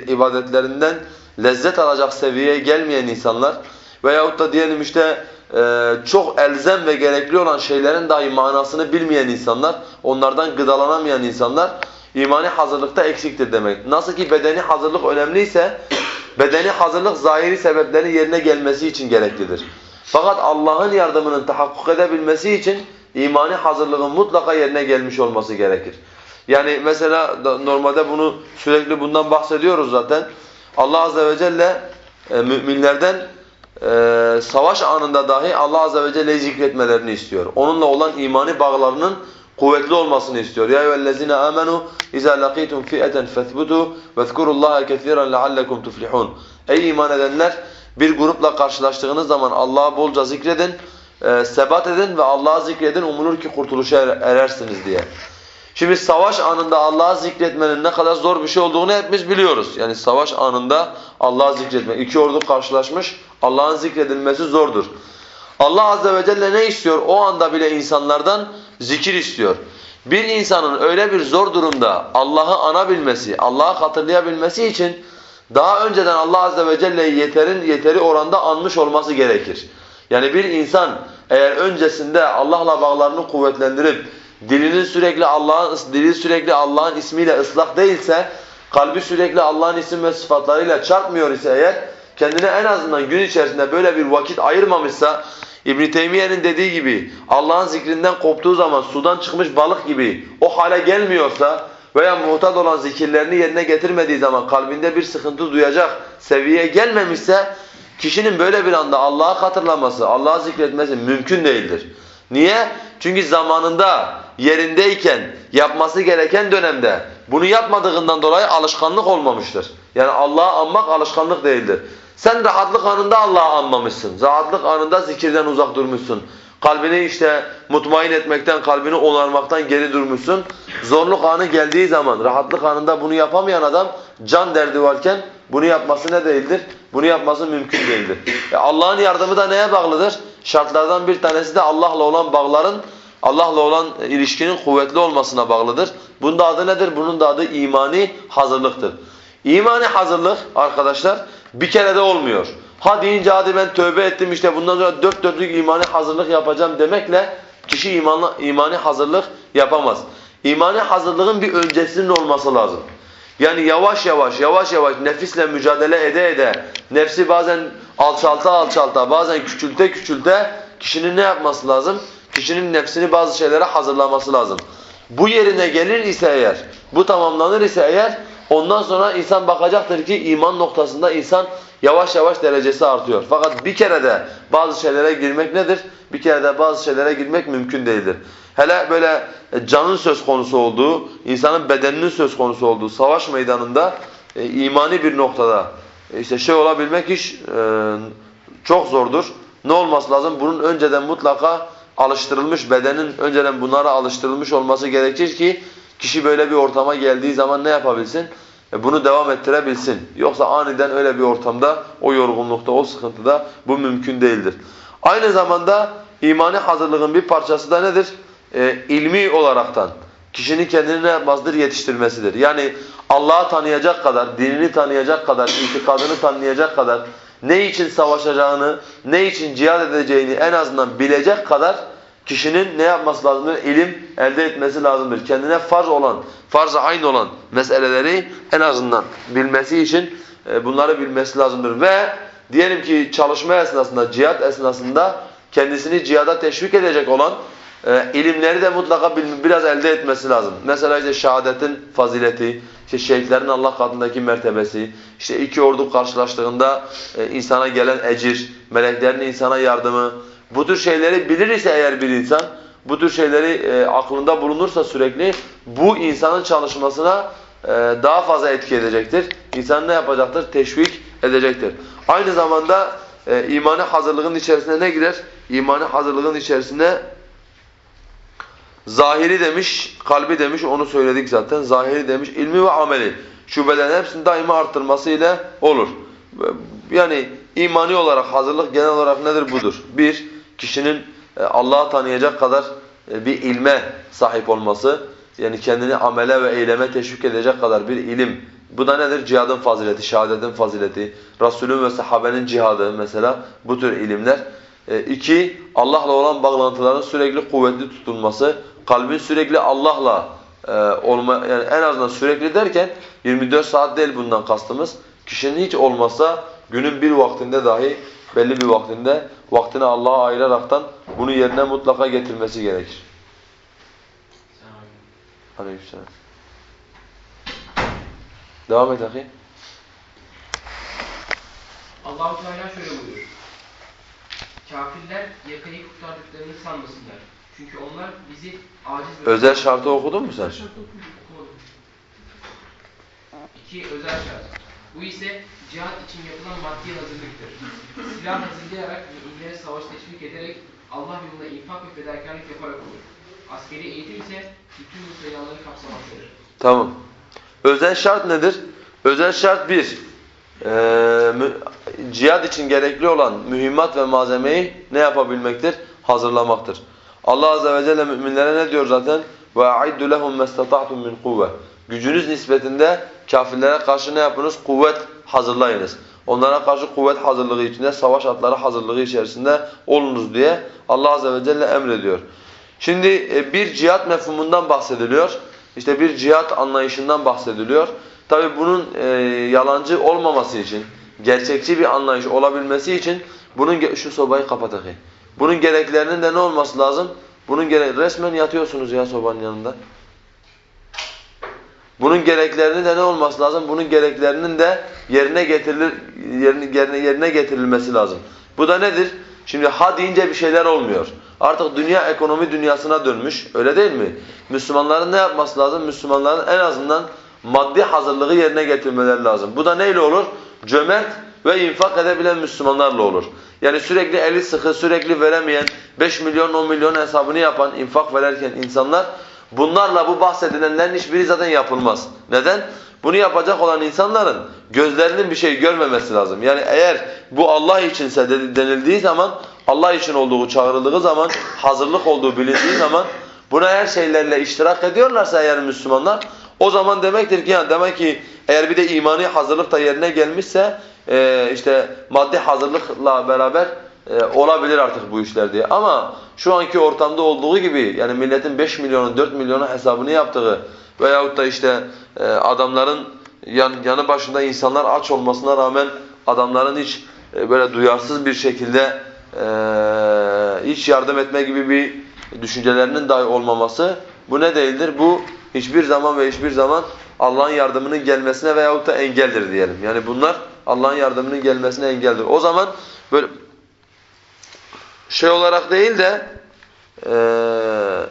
ibadetlerinden lezzet alacak seviyeye gelmeyen insanlar veyahut da diyelim işte e, çok elzem ve gerekli olan şeylerin dahi manasını bilmeyen insanlar, onlardan gıdalanamayan insanlar imani hazırlıkta eksiktir demek. Nasıl ki bedeni hazırlık önemliyse bedeni hazırlık zahiri sebeplerin yerine gelmesi için gereklidir. Fakat Allah'ın yardımının tahakkuk edebilmesi için imani hazırlığın mutlaka yerine gelmiş olması gerekir. Yani mesela normalde bunu sürekli bundan bahsediyoruz zaten. Allah azze ve celle e, müminlerden e, savaş anında dahi Allah azze ve celle'yi zikretmelerini istiyor. Onunla olan imani bağlarının kuvvetli olmasını istiyor. Ya eyyühellezine amenu iza laqitum fi'eten fethbutu vezkurullaha kesiran leallekum tuflihun. Ey iman edenler bir grupla karşılaştığınız zaman Allah'ı bolca zikredin, e, sebat edin ve Allah'ı zikredin umulur ki kurtuluşa er erersiniz diye. Şimdi savaş anında Allah'ı zikretmenin ne kadar zor bir şey olduğunu hepimiz biliyoruz. Yani savaş anında Allah'ı zikretmek. İki ordu karşılaşmış, Allah'ın zikredilmesi zordur. Allah azze ve celle ne istiyor? O anda bile insanlardan zikir istiyor. Bir insanın öyle bir zor durumda Allah'ı anabilmesi, Allah'ı hatırlayabilmesi için daha önceden Allah azze ve celle'yi yeterin yeteri oranda anmış olması gerekir. Yani bir insan eğer öncesinde Allah'la bağlarını kuvvetlendirip dilinin sürekli Allah'ın dili sürekli Allah'ın ismiyle ıslak değilse, kalbi sürekli Allah'ın isim ve sıfatlarıyla çarpmıyor ise eğer kendine en azından gün içerisinde böyle bir vakit ayırmamışsa İbn Teymiye'nin dediği gibi Allah'ın zikrinden koptuğu zaman sudan çıkmış balık gibi o hale gelmiyorsa veya muhtat olan zikirlerini yerine getirmediği zaman kalbinde bir sıkıntı duyacak seviyeye gelmemişse kişinin böyle bir anda Allah'ı hatırlaması, Allah'ı zikretmesi mümkün değildir. Niye? Çünkü zamanında yerindeyken yapması gereken dönemde bunu yapmadığından dolayı alışkanlık olmamıştır. Yani Allah'ı anmak alışkanlık değildir. Sen rahatlık anında Allah'ı anmamışsın. Rahatlık anında zikirden uzak durmuşsun. Kalbini işte mutmain etmekten, kalbini onarmaktan geri durmuşsun. Zorluk anı geldiği zaman, rahatlık anında bunu yapamayan adam can derdi varken bunu yapması ne değildir? Bunu yapması mümkün değildir. E Allah'ın yardımı da neye bağlıdır? Şartlardan bir tanesi de Allah'la olan bağların, Allah'la olan ilişkinin kuvvetli olmasına bağlıdır. Bunun da adı nedir? Bunun da adı imani hazırlıktır. İmani hazırlık arkadaşlar bir kere de olmuyor. Ha deyince hadi ben tövbe ettim işte bundan sonra dört dörtlük imani hazırlık yapacağım demekle kişi imanla, imani hazırlık yapamaz. İmani hazırlığın bir öncesinin olması lazım. Yani yavaş yavaş yavaş yavaş nefisle mücadele ede ede nefsi bazen alçalta alçalta bazen küçülte küçülte kişinin ne yapması lazım? Kişinin nefsini bazı şeylere hazırlaması lazım. Bu yerine gelir ise eğer, bu tamamlanır ise eğer ondan sonra insan bakacaktır ki iman noktasında insan yavaş yavaş derecesi artıyor. Fakat bir kere de bazı şeylere girmek nedir? Bir kere de bazı şeylere girmek mümkün değildir. Hele böyle canın söz konusu olduğu, insanın bedeninin söz konusu olduğu savaş meydanında e, imani bir noktada e, işte şey olabilmek iş e, çok zordur. Ne olması lazım? Bunun önceden mutlaka alıştırılmış, bedenin önceden bunlara alıştırılmış olması gerekir ki kişi böyle bir ortama geldiği zaman ne yapabilsin? E, bunu devam ettirebilsin. Yoksa aniden öyle bir ortamda, o yorgunlukta, o sıkıntıda bu mümkün değildir. Aynı zamanda imani hazırlığın bir parçası da nedir? E, ilmi olaraktan kişinin kendini ne yapmazdır? Yetiştirmesidir. Yani Allah'ı tanıyacak kadar, dinini tanıyacak kadar, itikadını tanıyacak kadar, ne için savaşacağını, ne için cihad edeceğini en azından bilecek kadar kişinin ne yapması lazımdır? İlim elde etmesi lazımdır. Kendine farz olan, farz-ı ayn olan meseleleri en azından bilmesi için e, bunları bilmesi lazımdır. Ve diyelim ki çalışma esnasında, cihat esnasında kendisini cihada teşvik edecek olan e, ilimleri de mutlaka biraz elde etmesi lazım. Mesela işte şehadetin fazileti, işte şehitlerin Allah katındaki mertebesi, işte iki ordu karşılaştığında e, insana gelen ecir, meleklerin insana yardımı, bu tür şeyleri bilir ise eğer bir insan, bu tür şeyleri e, aklında bulunursa sürekli bu insanın çalışmasına e, daha fazla etki edecektir. İnsan ne yapacaktır? Teşvik edecektir. Aynı zamanda e, imani hazırlığın içerisine ne girer? İmani hazırlığın içerisine zahiri demiş, kalbi demiş onu söyledik zaten. Zahiri demiş, ilmi ve ameli. Şubelerin hepsini daima arttırması ile olur. Yani imani olarak hazırlık genel olarak nedir? Budur. Bir, kişinin e, Allah'ı tanıyacak kadar e, bir ilme sahip olması. Yani kendini amele ve eyleme teşvik edecek kadar bir ilim. Bu da nedir? Cihadın fazileti, şehadetin fazileti, Resulün ve sahabenin cihadı mesela bu tür ilimler. E, iki, Allah'la olan bağlantıların sürekli kuvvetli tutulması, kalbin sürekli Allah'la e, olma yani en azından sürekli derken 24 saat değil bundan kastımız. Kişinin hiç olmazsa günün bir vaktinde dahi belli bir vaktinde vaktini Allah'a ayıraraktan bunu yerine mutlaka getirmesi gerekir. Aleykümselam. Devam et akı. Allahu Teala şöyle buyuruyor. Kafirler yakayı kurtardıklarını sanmasınlar. Çünkü onlar bizi aciz Özel şartı okudun mu sen? Okumadım. İki özel şart. Bu ise cihat için yapılan maddi hazırlıktır. Silah hazırlayarak müminlere savaş teşvik ederek Allah yolunda infak ve fedakarlık yaparak olur. Askeri eğitim ise bütün bu sayılanları kapsamaktadır. Tamam. Özel şart nedir? Özel şart bir. e, mü- cihad için gerekli olan mühimmat ve malzemeyi ne yapabilmektir? Hazırlamaktır. Allah azze ve celle müminlere ne diyor zaten? Aiddu lehum mastata'tum min kuvve. Gücünüz nispetinde kafirlere karşı ne yapınız? Kuvvet hazırlayınız. Onlara karşı kuvvet hazırlığı içinde, savaş atları hazırlığı içerisinde olunuz diye Allah azze ve celle emrediyor. Şimdi e, bir cihat mefhumundan bahsediliyor. İşte bir cihat anlayışından bahsediliyor. Tabi bunun e, yalancı olmaması için, gerçekçi bir anlayış olabilmesi için bunun şu sobayı kapat. Bunun gereklerinin de ne olması lazım? Bunun gerek resmen yatıyorsunuz ya sobanın yanında. Bunun gereklerinin de ne olması lazım? Bunun gereklerinin de yerine getirilir yerine, yerine, getirilmesi lazım. Bu da nedir? Şimdi ha deyince bir şeyler olmuyor. Artık dünya ekonomi dünyasına dönmüş. Öyle değil mi? Müslümanların ne yapması lazım? Müslümanların en azından maddi hazırlığı yerine getirmeleri lazım. Bu da neyle olur? Cömert ve infak edebilen Müslümanlarla olur. Yani sürekli eli sıkı, sürekli veremeyen, 5 milyon 10 milyon hesabını yapan, infak verirken insanlar bunlarla bu bahsedilenlerin hiçbiri zaten yapılmaz. Neden? Bunu yapacak olan insanların gözlerinin bir şey görmemesi lazım. Yani eğer bu Allah içinse de- denildiği zaman, Allah için olduğu çağrıldığı zaman, hazırlık olduğu bilindiği zaman buna her şeylerle iştirak ediyorlarsa eğer Müslümanlar o zaman demektir ki yani demek ki eğer bir de imani hazırlık da yerine gelmişse e, işte maddi hazırlıkla beraber e, olabilir artık bu işler diye. Ama şu anki ortamda olduğu gibi yani milletin 5 milyonun 4 milyonu hesabını yaptığı veyahut da işte e, adamların yan, yanı başında insanlar aç olmasına rağmen adamların hiç e, böyle duyarsız bir şekilde e, hiç yardım etme gibi bir düşüncelerinin dahi olmaması bu ne değildir? Bu hiçbir zaman ve hiçbir zaman Allah'ın yardımının gelmesine veyahut da engeldir diyelim. Yani bunlar Allah'ın yardımının gelmesine engeldir. O zaman böyle şey olarak değil de eee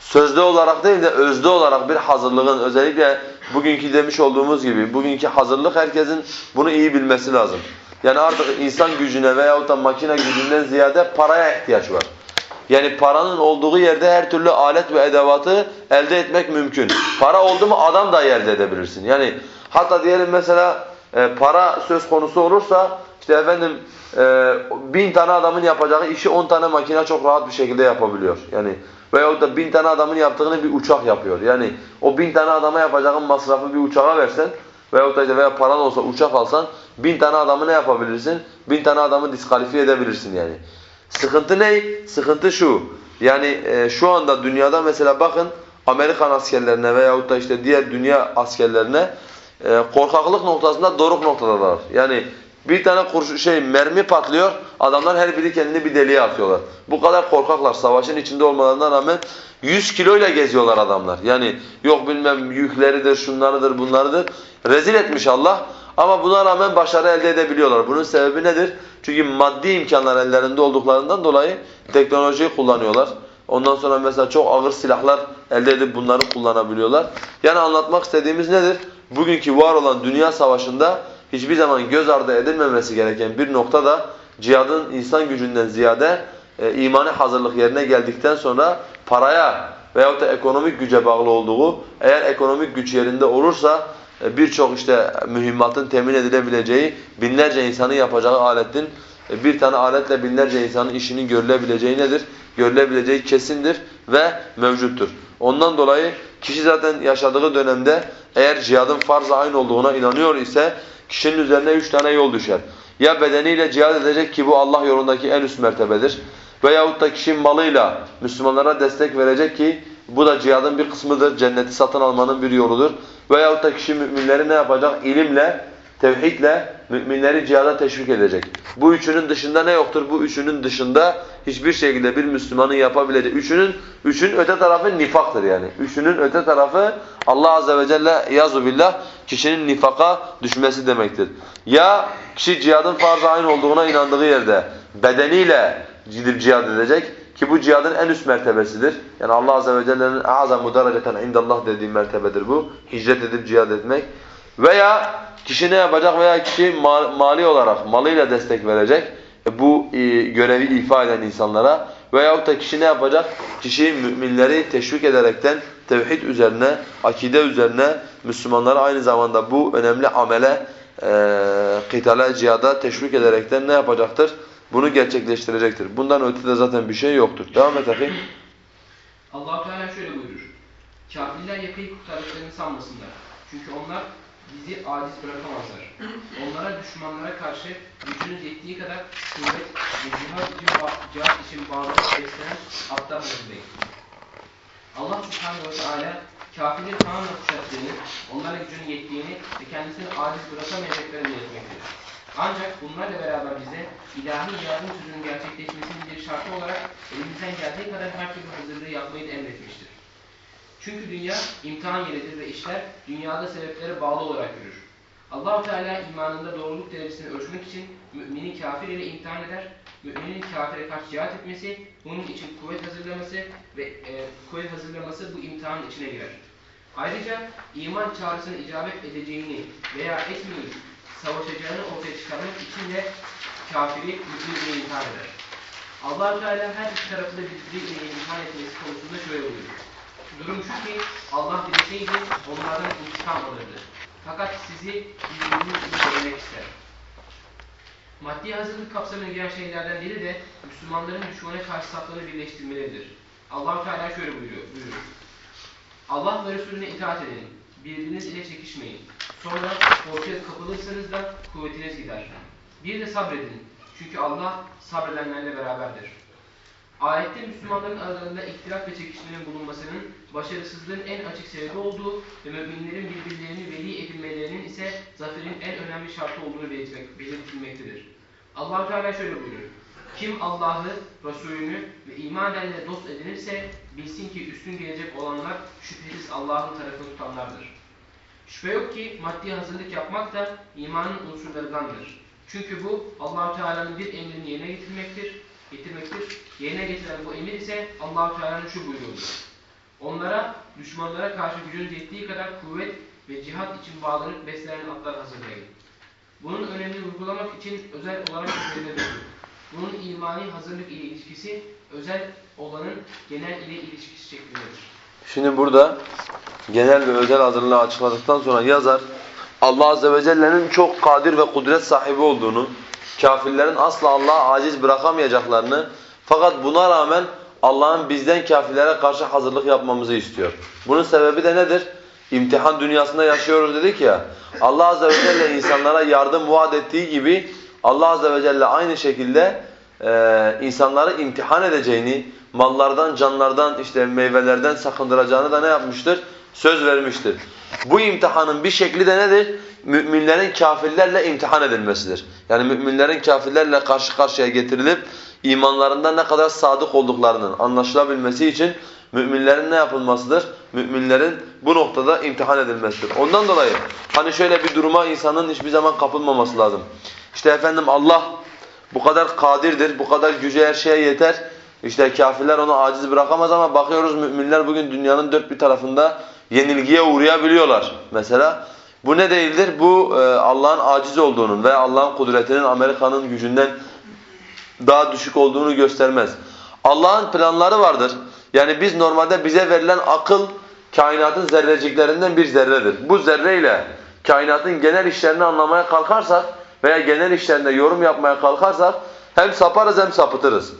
sözlü olarak değil de özlü olarak bir hazırlığın özellikle bugünkü demiş olduğumuz gibi bugünkü hazırlık herkesin bunu iyi bilmesi lazım. Yani artık insan gücüne veyahut da makine gücünden ziyade paraya ihtiyaç var. Yani paranın olduğu yerde her türlü alet ve edevatı elde etmek mümkün. Para oldu mu adam da elde edebilirsin. Yani hatta diyelim mesela e, para söz konusu olursa işte efendim e, bin tane adamın yapacağı işi on tane makine çok rahat bir şekilde yapabiliyor. Yani veyahut da bin tane adamın yaptığını bir uçak yapıyor. Yani o bin tane adama yapacağın masrafı bir uçağa versen veyahut da işte veya paran olsa uçak alsan bin tane adamı ne yapabilirsin? Bin tane adamı diskalifiye edebilirsin yani. Sıkıntı ne? Sıkıntı şu. Yani e, şu anda dünyada mesela bakın Amerikan askerlerine veyahut da işte diğer dünya askerlerine e, korkaklık noktasında doruk noktadalar. Yani bir tane kurşun şey mermi patlıyor. Adamlar her biri kendini bir deliğe atıyorlar. Bu kadar korkaklar savaşın içinde olmalarına rağmen 100 kiloyla geziyorlar adamlar. Yani yok bilmem yükleridir, şunlarıdır, bunlarıdır. Rezil etmiş Allah. Ama buna rağmen başarı elde edebiliyorlar. Bunun sebebi nedir? Çünkü maddi imkanlar ellerinde olduklarından dolayı teknolojiyi kullanıyorlar. Ondan sonra mesela çok ağır silahlar elde edip bunları kullanabiliyorlar. Yani anlatmak istediğimiz nedir? Bugünkü var olan dünya savaşında hiçbir zaman göz ardı edilmemesi gereken bir nokta da cihadın insan gücünden ziyade e, imani hazırlık yerine geldikten sonra paraya veyahut da ekonomik güce bağlı olduğu, eğer ekonomik güç yerinde olursa e, birçok işte mühimmatın temin edilebileceği, binlerce insanın yapacağı aletin e, bir tane aletle binlerce insanın işinin görülebileceği nedir? Görülebileceği kesindir ve mevcuttur. Ondan dolayı kişi zaten yaşadığı dönemde eğer cihadın farz-ı ayn olduğuna inanıyor ise kişinin üzerine üç tane yol düşer. Ya bedeniyle cihad edecek ki bu Allah yolundaki en üst mertebedir. Veyahut da kişi malıyla Müslümanlara destek verecek ki bu da cihadın bir kısmıdır. Cenneti satın almanın bir yoludur. Veyahut da kişi müminleri ne yapacak? İlimle, tevhidle müminleri cihada teşvik edecek. Bu üçünün dışında ne yoktur? Bu üçünün dışında hiçbir şekilde bir Müslümanın yapabileceği. Üçünün, üçün öte tarafı nifaktır yani. Üçünün öte tarafı Allah Azze ve Celle yazu billah kişinin nifaka düşmesi demektir. Ya kişi cihadın farz-ı ayn olduğuna inandığı yerde bedeniyle gidip cihad edecek ki bu cihadın en üst mertebesidir. Yani Allah Azze ve Celle'nin azamu dereceten indallah dediği mertebedir bu. Hicret edip cihad etmek. Veya kişi ne yapacak veya kişi mali olarak malıyla destek verecek e, bu e, görevi ifa eden insanlara veyahut da kişi ne yapacak? Kişi müminleri teşvik ederekten tevhid üzerine, akide üzerine Müslümanları aynı zamanda bu önemli amele eee kitale, cihada teşvik ederekten ne yapacaktır? Bunu gerçekleştirecektir. Bundan öte zaten bir şey yoktur. Devam et akıyım. allah Teala şöyle buyurur. Kafirler yakayı kurtardıklarını sanmasınlar. Çünkü onlar bizi aciz bırakamazlar. Onlara düşmanlara karşı gücünüz yettiği kadar kuvvet ve cihat için, cihat için bağlılık beslenen atlar hazırlayın. Allah subhanahu ve teala kafirleri tamamen kuşattığını, onlara gücünün yettiğini ve kendisini aciz bırakamayacaklarını belirtmektedir. Ancak bunlarla beraber bize ilahi yardım sözünün gerçekleşmesinin bir şartı olarak elimizden geldiği kadar her türlü hazırlığı yapmayı da emretmiştir. Çünkü dünya imtihan yeridir ve işler dünyada sebeplere bağlı olarak yürür. Allahu Teala imanında doğruluk derecesini ölçmek için mümini kafir ile imtihan eder. Müminin kafire karşı cihat etmesi, bunun için kuvvet hazırlaması ve e, kuvvet hazırlaması bu imtihanın içine girer. Ayrıca iman çağrısına icabet edeceğini veya etmeyip savaşacağını ortaya çıkarmak için de kafiri mümin ile imtihan eder. allah Teala her iki tarafı da birbiriyle imtihan etmesi konusunda şöyle buyurur. Durum şu ki Allah dileseydi onlardan intikam alırdı. Fakat sizi birbiriniz gibi görmek ister. Maddi hazırlık kapsamına giren şeylerden biri de Müslümanların düşmana karşı saflarını birleştirmeleridir. allah Teala şöyle buyuruyor, buyurur. Allah ve Resulüne itaat edin. Birbiriniz ile çekişmeyin. Sonra korkuya kapılırsanız da kuvvetiniz gider. Bir de sabredin. Çünkü Allah sabredenlerle beraberdir. Ayette Müslümanların aralarında ihtilaf ve çekişmenin bulunmasının başarısızlığın en açık sebebi olduğu ve müminlerin birbirlerini veli edinmelerinin ise zaferin en önemli şartı olduğunu belirtmek, belirtilmektedir. allah Teala şöyle buyuruyor. Kim Allah'ı, Resulünü ve iman edenle dost edinirse bilsin ki üstün gelecek olanlar şüphesiz Allah'ın tarafını tutanlardır. Şüphe yok ki maddi hazırlık yapmak da imanın unsurlarındandır. Çünkü bu allah Teala'nın bir emrini yerine getirmektir getirmektir. Yerine getiren bu emir ise allah Teala'nın şu buyruğudur. Onlara, düşmanlara karşı gücünüz yettiği kadar kuvvet ve cihat için bağlanıp beslenen atlar hazırlayın. Bunun önemini vurgulamak için özel olarak üzerinde Bunun imani hazırlık ile ilişkisi özel olanın genel ile ilişkisi şeklindedir. Şimdi burada genel ve özel hazırlığı açıkladıktan sonra yazar Allah Azze ve Celle'nin çok kadir ve kudret sahibi olduğunu, kafirlerin asla Allah'a aciz bırakamayacaklarını fakat buna rağmen Allah'ın bizden kafirlere karşı hazırlık yapmamızı istiyor. Bunun sebebi de nedir? İmtihan dünyasında yaşıyoruz dedik ya. Allah Azze ve Celle insanlara yardım vaat ettiği gibi Allah Azze ve Celle aynı şekilde e, insanları imtihan edeceğini, mallardan, canlardan, işte meyvelerden sakındıracağını da ne yapmıştır? Söz vermiştir. Bu imtihanın bir şekli de nedir? Müminlerin kafirlerle imtihan edilmesidir. Yani müminlerin kafirlerle karşı karşıya getirilip imanlarında ne kadar sadık olduklarının anlaşılabilmesi için müminlerin ne yapılmasıdır? Müminlerin bu noktada imtihan edilmesidir. Ondan dolayı hani şöyle bir duruma insanın hiçbir zaman kapılmaması lazım. İşte efendim Allah bu kadar kadirdir, bu kadar gücü her şeye yeter. İşte kafirler onu aciz bırakamaz ama bakıyoruz müminler bugün dünyanın dört bir tarafında yenilgiye uğrayabiliyorlar mesela. Bu ne değildir? Bu e, Allah'ın aciz olduğunun ve Allah'ın kudretinin Amerika'nın gücünden daha düşük olduğunu göstermez. Allah'ın planları vardır. Yani biz normalde bize verilen akıl kainatın zerreciklerinden bir zerredir. Bu zerreyle kainatın genel işlerini anlamaya kalkarsak veya genel işlerinde yorum yapmaya kalkarsak hem saparız hem sapıtırız.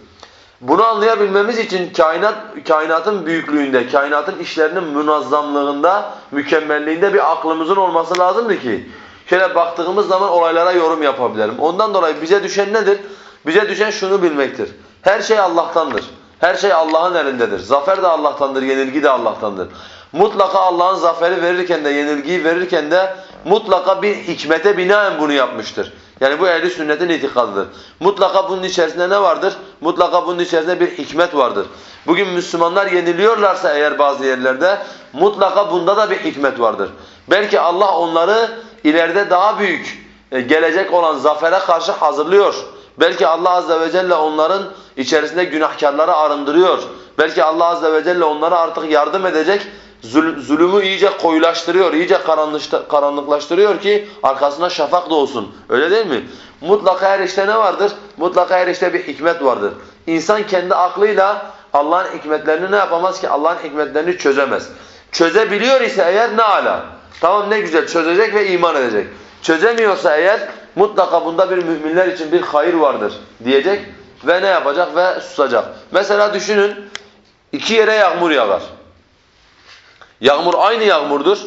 Bunu anlayabilmemiz için kainat kainatın büyüklüğünde, kainatın işlerinin münazzamlığında, mükemmelliğinde bir aklımızın olması lazımdı ki şöyle baktığımız zaman olaylara yorum yapabilelim. Ondan dolayı bize düşen nedir? Bize düşen şunu bilmektir. Her şey Allah'tandır. Her şey Allah'ın elindedir. Zafer de Allah'tandır, yenilgi de Allah'tandır. Mutlaka Allah'ın zaferi verirken de, yenilgiyi verirken de mutlaka bir hikmete binaen bunu yapmıştır. Yani bu ehli sünnetin itikadıdır. Mutlaka bunun içerisinde ne vardır? Mutlaka bunun içerisinde bir hikmet vardır. Bugün Müslümanlar yeniliyorlarsa eğer bazı yerlerde mutlaka bunda da bir hikmet vardır. Belki Allah onları ileride daha büyük e, gelecek olan zafere karşı hazırlıyor. Belki Allah azze ve celle onların içerisinde günahkarları arındırıyor. Belki Allah azze ve celle onlara artık yardım edecek zul zulümü iyice koyulaştırıyor, iyice karanlıklaştırıyor ki arkasına şafak da olsun. Öyle değil mi? Mutlaka her işte ne vardır? Mutlaka her işte bir hikmet vardır. İnsan kendi aklıyla Allah'ın hikmetlerini ne yapamaz ki? Allah'ın hikmetlerini çözemez. Çözebiliyor ise eğer ne ala. Tamam ne güzel çözecek ve iman edecek. çözemiyorsa eğer mutlaka bunda bir müminler için bir hayır vardır diyecek ve ne yapacak ve susacak. Mesela düşünün iki yere yağmur yağar. Yağmur aynı yağmurdur.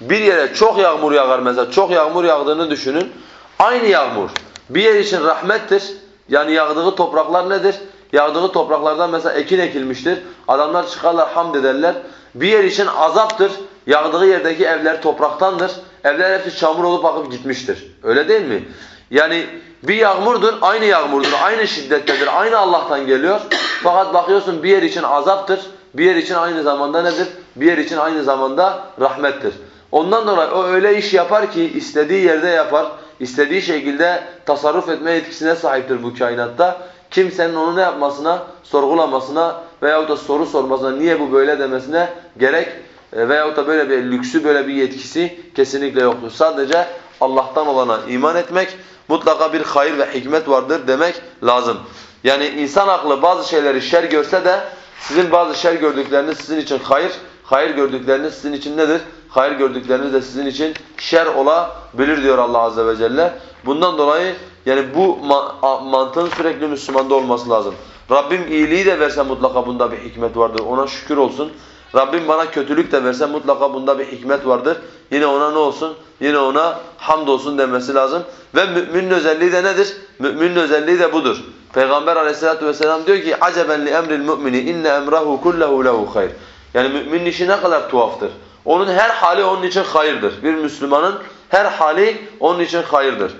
Bir yere çok yağmur yağar mesela çok yağmur yağdığını düşünün. Aynı yağmur bir yer için rahmettir. Yani yağdığı topraklar nedir? Yağdığı topraklardan mesela ekin ekilmiştir. Adamlar çıkarlar hamd ederler. Bir yer için azaptır. Yağdığı yerdeki evler topraktandır. Evler hepsi çamur olup akıp gitmiştir. Öyle değil mi? Yani bir yağmurdur, aynı yağmurdur, aynı şiddettedir, aynı Allah'tan geliyor. Fakat bakıyorsun bir yer için azaptır, bir yer için aynı zamanda nedir? Bir yer için aynı zamanda rahmettir. Ondan dolayı o öyle iş yapar ki istediği yerde yapar, istediği şekilde tasarruf etme yetkisine sahiptir bu kainatta. Kimsenin onu ne yapmasına, sorgulamasına veyahut da soru sormasına, niye bu böyle demesine gerek e, veyahut da böyle bir lüksü, böyle bir yetkisi kesinlikle yoktur. Sadece Allah'tan olana iman etmek, mutlaka bir hayır ve hikmet vardır demek lazım. Yani insan aklı bazı şeyleri şer görse de sizin bazı şer gördükleriniz sizin için hayır, hayır gördükleriniz sizin için nedir? Hayır gördükleriniz de sizin için şer olabilir diyor Allah Azze ve Celle. Bundan dolayı yani bu ma mantığın sürekli Müslümanda olması lazım. Rabbim iyiliği de verse mutlaka bunda bir hikmet vardır. Ona şükür olsun. Rabbim bana kötülük de verse mutlaka bunda bir hikmet vardır. Yine ona ne olsun? Yine ona hamd olsun demesi lazım. Ve müminin özelliği de nedir? Müminin özelliği de budur. Peygamber aleyhissalatu vesselam diyor ki aceben li emril mu'mini inne emrahu kulluhu lehu hayr. Yani müminin işi ne kadar tuhaftır. Onun her hali onun için hayırdır. Bir Müslümanın her hali onun için hayırdır.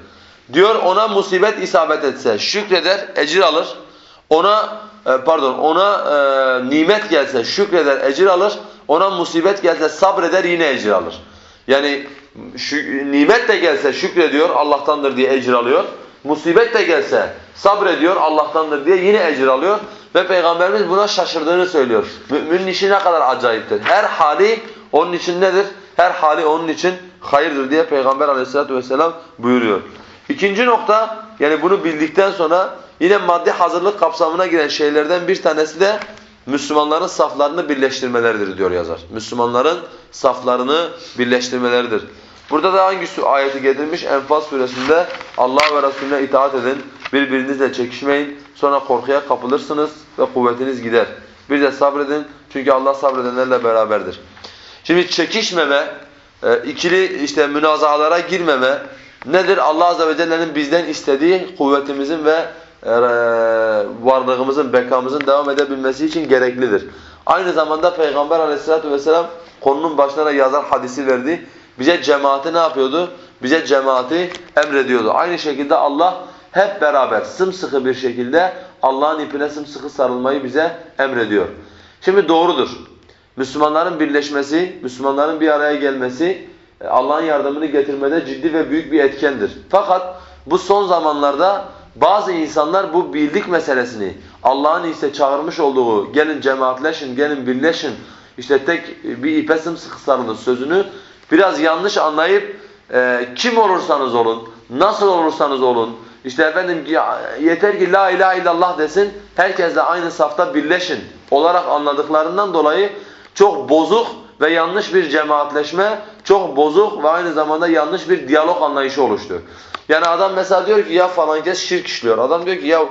Diyor ona musibet isabet etse şükreder, ecir alır. Ona pardon ona e, nimet gelse şükreder, ecir alır. Ona musibet gelse sabreder yine ecir alır. Yani şu, nimet de gelse şükrediyor Allah'tandır diye ecir alıyor. Musibet de gelse sabrediyor Allah'tandır diye yine ecir alıyor. Ve Peygamberimiz buna şaşırdığını söylüyor. Müminin işi ne kadar acayiptir. Her hali onun için nedir? Her hali onun için hayırdır diye Peygamber aleyhissalatu vesselam buyuruyor. İkinci nokta yani bunu bildikten sonra yine maddi hazırlık kapsamına giren şeylerden bir tanesi de Müslümanların saflarını birleştirmeleridir diyor yazar. Müslümanların saflarını birleştirmeleridir. Burada da hangi ayeti getirmiş? Enfal suresinde Allah ve Resulüne itaat edin, birbirinizle çekişmeyin, sonra korkuya kapılırsınız ve kuvvetiniz gider. Bir de sabredin çünkü Allah sabredenlerle beraberdir. Şimdi çekişmeme, e, ikili işte münazalara girmeme nedir? Allah Azze ve Celle'nin bizden istediği kuvvetimizin ve varlığımızın, bekamızın devam edebilmesi için gereklidir. Aynı zamanda Peygamber aleyhissalatu vesselam konunun başına da yazar hadisi verdi. Bize cemaati ne yapıyordu? Bize cemaati emrediyordu. Aynı şekilde Allah hep beraber sımsıkı bir şekilde Allah'ın ipine sımsıkı sarılmayı bize emrediyor. Şimdi doğrudur. Müslümanların birleşmesi, Müslümanların bir araya gelmesi Allah'ın yardımını getirmede ciddi ve büyük bir etkendir. Fakat bu son zamanlarda bazı insanlar bu birlik meselesini Allah'ın ise çağırmış olduğu gelin cemaatleşin, gelin birleşin, işte tek bir ipe sımsıkı sarılın sözünü biraz yanlış anlayıp e, kim olursanız olun, nasıl olursanız olun, işte efendim yeter ki la ilahe illallah desin, herkesle aynı safta birleşin olarak anladıklarından dolayı çok bozuk ve yanlış bir cemaatleşme, çok bozuk ve aynı zamanda yanlış bir diyalog anlayışı oluştu. Yani adam mesela diyor ki ya falan kes şirk işliyor. Adam diyor ki ya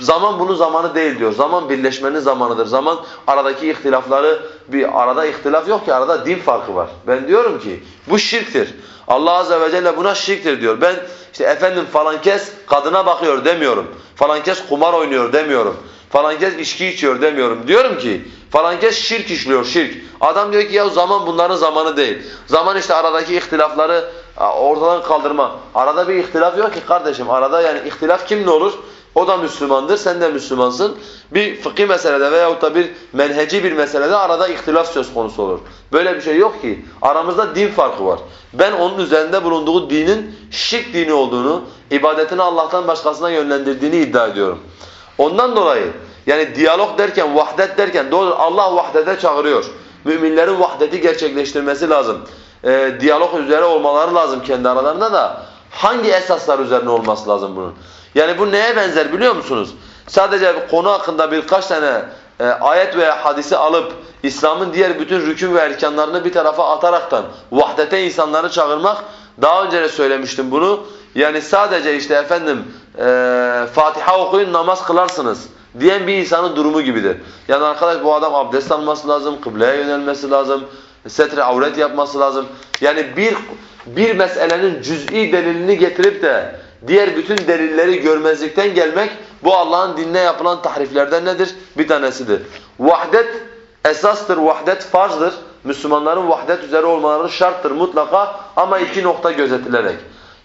zaman bunun zamanı değil diyor. Zaman birleşmenin zamanıdır. Zaman aradaki ihtilafları bir arada ihtilaf yok ki arada din farkı var. Ben diyorum ki bu şirktir. Allah azze ve celle buna şirktir diyor. Ben işte efendim falan kes kadına bakıyor demiyorum. Falan kes kumar oynuyor demiyorum. Falan kes içki içiyor demiyorum. Diyorum ki falan kes şirk işliyor şirk. Adam diyor ki ya zaman bunların zamanı değil. Zaman işte aradaki ihtilafları ortadan kaldırma. Arada bir ihtilaf yok ki kardeşim. Arada yani ihtilaf kim ne olur? O da Müslümandır, sen de Müslümansın. Bir fıkhi meselede veyahut da bir menheci bir meselede arada ihtilaf söz konusu olur. Böyle bir şey yok ki. Aramızda din farkı var. Ben onun üzerinde bulunduğu dinin şirk dini olduğunu, ibadetini Allah'tan başkasına yönlendirdiğini iddia ediyorum. Ondan dolayı yani diyalog derken, vahdet derken doğru Allah vahdete çağırıyor. Müminlerin vahdeti gerçekleştirmesi lazım. Ee, diyalog üzere olmaları lazım kendi aralarında da hangi esaslar üzerine olması lazım bunun? Yani bu neye benzer biliyor musunuz? Sadece konu hakkında birkaç tane e, ayet veya hadisi alıp İslam'ın diğer bütün rükün ve erkanlarını bir tarafa ataraktan vahdete insanları çağırmak Daha önce de söylemiştim bunu. Yani sadece işte efendim e, Fatiha okuyun namaz kılarsınız diyen bir insanın durumu gibidir. Yani arkadaş bu adam abdest alması lazım, kıbleye yönelmesi lazım, setre avret yapması lazım. Yani bir bir meselenin cüz'i delilini getirip de diğer bütün delilleri görmezlikten gelmek bu Allah'ın dinine yapılan tahriflerden nedir? Bir tanesidir. Vahdet esastır, vahdet farzdır. Müslümanların vahdet üzere olmaları şarttır mutlaka ama iki nokta gözetilerek.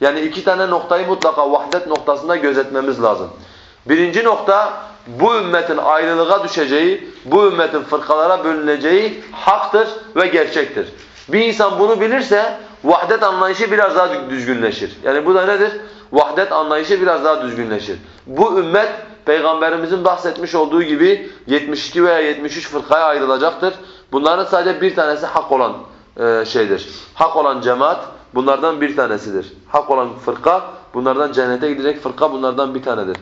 Yani iki tane noktayı mutlaka vahdet noktasında gözetmemiz lazım. Birinci nokta bu ümmetin ayrılığa düşeceği, bu ümmetin fırkalara bölüneceği haktır ve gerçektir. Bir insan bunu bilirse vahdet anlayışı biraz daha düzgünleşir. Yani bu da nedir? Vahdet anlayışı biraz daha düzgünleşir. Bu ümmet Peygamberimizin bahsetmiş olduğu gibi 72 veya 73 fırkaya ayrılacaktır. Bunların sadece bir tanesi hak olan e, şeydir. Hak olan cemaat bunlardan bir tanesidir. Hak olan fırka bunlardan cennete gidecek fırka bunlardan bir tanedir.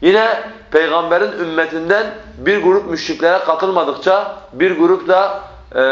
Yine peygamberin ümmetinden bir grup müşriklere katılmadıkça bir grup da e,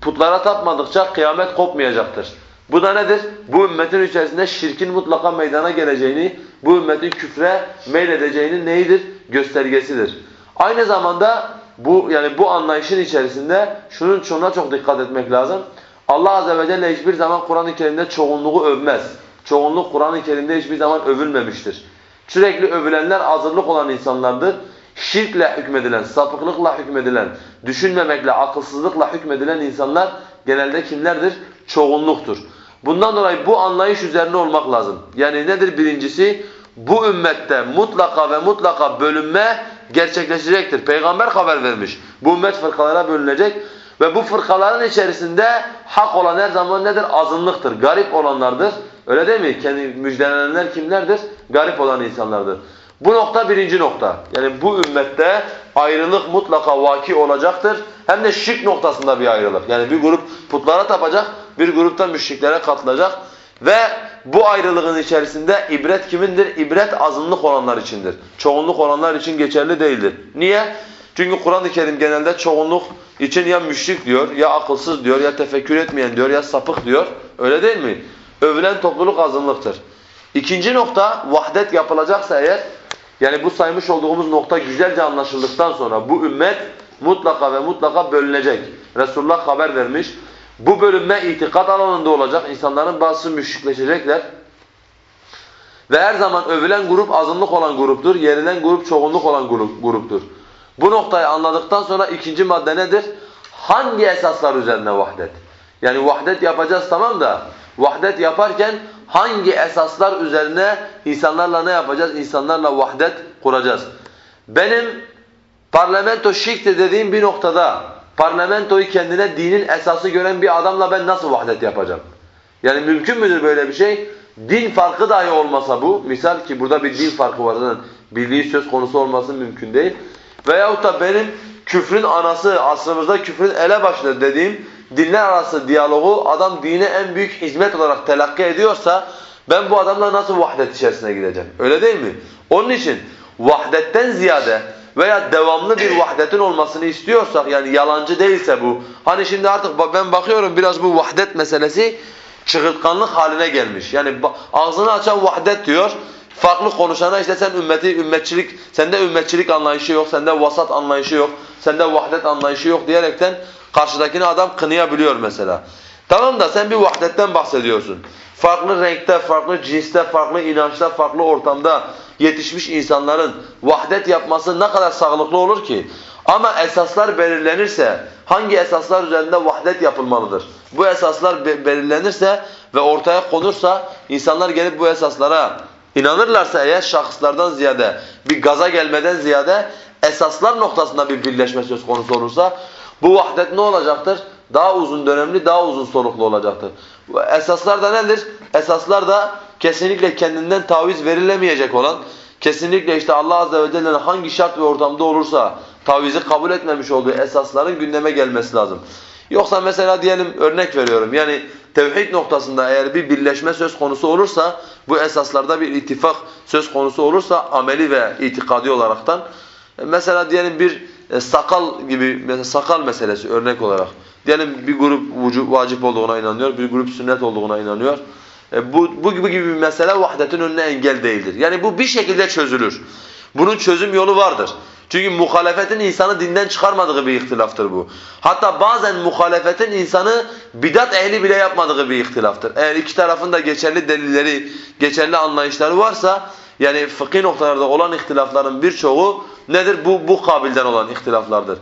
putlara tapmadıkça kıyamet kopmayacaktır. Bu da nedir? Bu ümmetin içerisinde şirkin mutlaka meydana geleceğini, bu ümmetin küfre meyledeceğinin neyidir? Göstergesidir. Aynı zamanda bu yani bu anlayışın içerisinde şunun şuna çok dikkat etmek lazım. Allah azze ve celle hiçbir zaman Kur'an-ı Kerim'de çoğunluğu övmez. Çoğunluk Kur'an-ı Kerim'de hiçbir zaman övülmemiştir. Sürekli övülenler azınlık olan insanlardır. Şirkle hükmedilen, sapıklıkla hükmedilen, düşünmemekle, akılsızlıkla hükmedilen insanlar genelde kimlerdir? Çoğunluktur. Bundan dolayı bu anlayış üzerine olmak lazım. Yani nedir birincisi? Bu ümmette mutlaka ve mutlaka bölünme gerçekleşecektir. Peygamber haber vermiş. Bu ümmet fırkalara bölünecek ve bu fırkaların içerisinde hak olan her zaman nedir? Azınlıktır. Garip olanlardır. Öyle değil mi? Kendi müjdelenenler kimlerdir? Garip olan insanlardır. Bu nokta birinci nokta. Yani bu ümmette ayrılık mutlaka vaki olacaktır. Hem de şirk noktasında bir ayrılık. Yani bir grup putlara tapacak, bir grupta müşriklere katılacak. Ve bu ayrılığın içerisinde ibret kimindir? İbret azınlık olanlar içindir. Çoğunluk olanlar için geçerli değildir. Niye? Çünkü Kur'an-ı Kerim genelde çoğunluk için ya müşrik diyor, ya akılsız diyor, ya tefekkür etmeyen diyor, ya sapık diyor. Öyle değil mi? Övülen topluluk azınlıktır. İkinci nokta vahdet yapılacaksa eğer yani bu saymış olduğumuz nokta güzelce anlaşıldıktan sonra bu ümmet mutlaka ve mutlaka bölünecek. Resulullah haber vermiş. Bu bölünme itikat alanında olacak. İnsanların bazısı müşrikleşecekler. Ve her zaman övülen grup azınlık olan gruptur. Yerilen grup çoğunluk olan grup, gruptur. Bu noktayı anladıktan sonra ikinci madde nedir? Hangi esaslar üzerine vahdet? Yani vahdet yapacağız tamam da vahdet yaparken hangi esaslar üzerine insanlarla ne yapacağız? İnsanlarla vahdet kuracağız. Benim parlamento şirkti dediğim bir noktada parlamentoyu kendine dinin esası gören bir adamla ben nasıl vahdet yapacağım? Yani mümkün müdür böyle bir şey? Din farkı dahi olmasa bu, misal ki burada bir din farkı var zaten birliği söz konusu olması mümkün değil. Veyahut da benim küfrün anası, asrımızda küfrün ele başında dediğim dinler arası diyalogu adam dine en büyük hizmet olarak telakki ediyorsa ben bu adamla nasıl vahdet içerisine gideceğim? Öyle değil mi? Onun için vahdetten ziyade veya devamlı bir vahdetin olmasını istiyorsak yani yalancı değilse bu. Hani şimdi artık ben bakıyorum biraz bu vahdet meselesi çığırtkanlık haline gelmiş. Yani ağzını açan vahdet diyor. Farklı konuşana işte sen ümmeti, ümmetçilik, sende ümmetçilik anlayışı yok, sende vasat anlayışı yok, sende vahdet anlayışı yok diyerekten karşıdakini adam kınayabiliyor mesela. Tamam da sen bir vahdetten bahsediyorsun. Farklı renkte, farklı cinste, farklı inançta, farklı ortamda yetişmiş insanların vahdet yapması ne kadar sağlıklı olur ki? Ama esaslar belirlenirse, hangi esaslar üzerinde vahdet yapılmalıdır? Bu esaslar belirlenirse ve ortaya konursa, insanlar gelip bu esaslara inanırlarsa eğer şahıslardan ziyade, bir gaza gelmeden ziyade esaslar noktasında bir birleşme söz konusu olursa, bu vahdet ne olacaktır? Daha uzun dönemli, daha uzun soluklu olacaktır. Esaslar da nedir? Esaslar da kesinlikle kendinden taviz verilemeyecek olan, kesinlikle işte Allah Azze ve Celle'nin hangi şart ve ortamda olursa tavizi kabul etmemiş olduğu esasların gündeme gelmesi lazım. Yoksa mesela diyelim örnek veriyorum yani tevhid noktasında eğer bir birleşme söz konusu olursa bu esaslarda bir ittifak söz konusu olursa ameli ve itikadi olaraktan mesela diyelim bir sakal gibi mesela sakal meselesi örnek olarak Diyelim bir grup vücu- vacip olduğuna inanıyor, bir grup sünnet olduğuna inanıyor. E bu, bu gibi bir mesele vahdetin önüne engel değildir. Yani bu bir şekilde çözülür. Bunun çözüm yolu vardır. Çünkü muhalefetin insanı dinden çıkarmadığı bir ihtilaftır bu. Hatta bazen muhalefetin insanı bidat ehli bile yapmadığı bir ihtilaftır. Eğer iki tarafın da geçerli delilleri, geçerli anlayışları varsa yani fıkhi noktalarda olan ihtilafların birçoğu nedir? Bu, bu kabilden olan ihtilaflardır.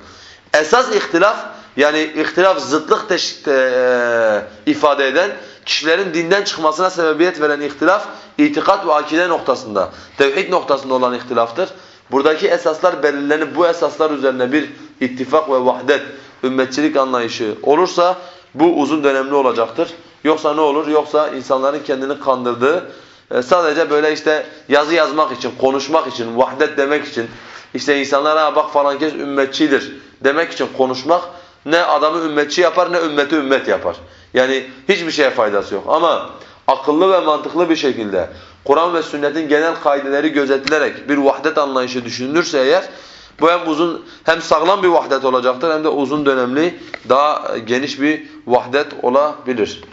Esas ihtilaf yani ihtilaf zıtlık teş- e, ifade eden kişilerin dinden çıkmasına sebebiyet veren ihtilaf itikat ve akide noktasında, tevhid noktasında olan ihtilaftır. Buradaki esaslar belirlenip bu esaslar üzerine bir ittifak ve vahdet, ümmetçilik anlayışı olursa bu uzun dönemli olacaktır. Yoksa ne olur? Yoksa insanların kendini kandırdığı, e, sadece böyle işte yazı yazmak için, konuşmak için, vahdet demek için, işte insanlara bak falan kes ümmetçidir demek için konuşmak ne adamı ümmetçi yapar ne ümmeti ümmet yapar. Yani hiçbir şeye faydası yok. Ama akıllı ve mantıklı bir şekilde Kur'an ve sünnetin genel kaideleri gözetilerek bir vahdet anlayışı düşünülürse eğer bu hem uzun hem sağlam bir vahdet olacaktır hem de uzun dönemli daha geniş bir vahdet olabilir.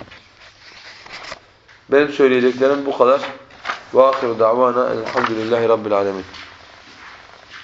Benim söyleyeceklerim bu kadar. Ve ahiru davana elhamdülillahi rabbil alemin.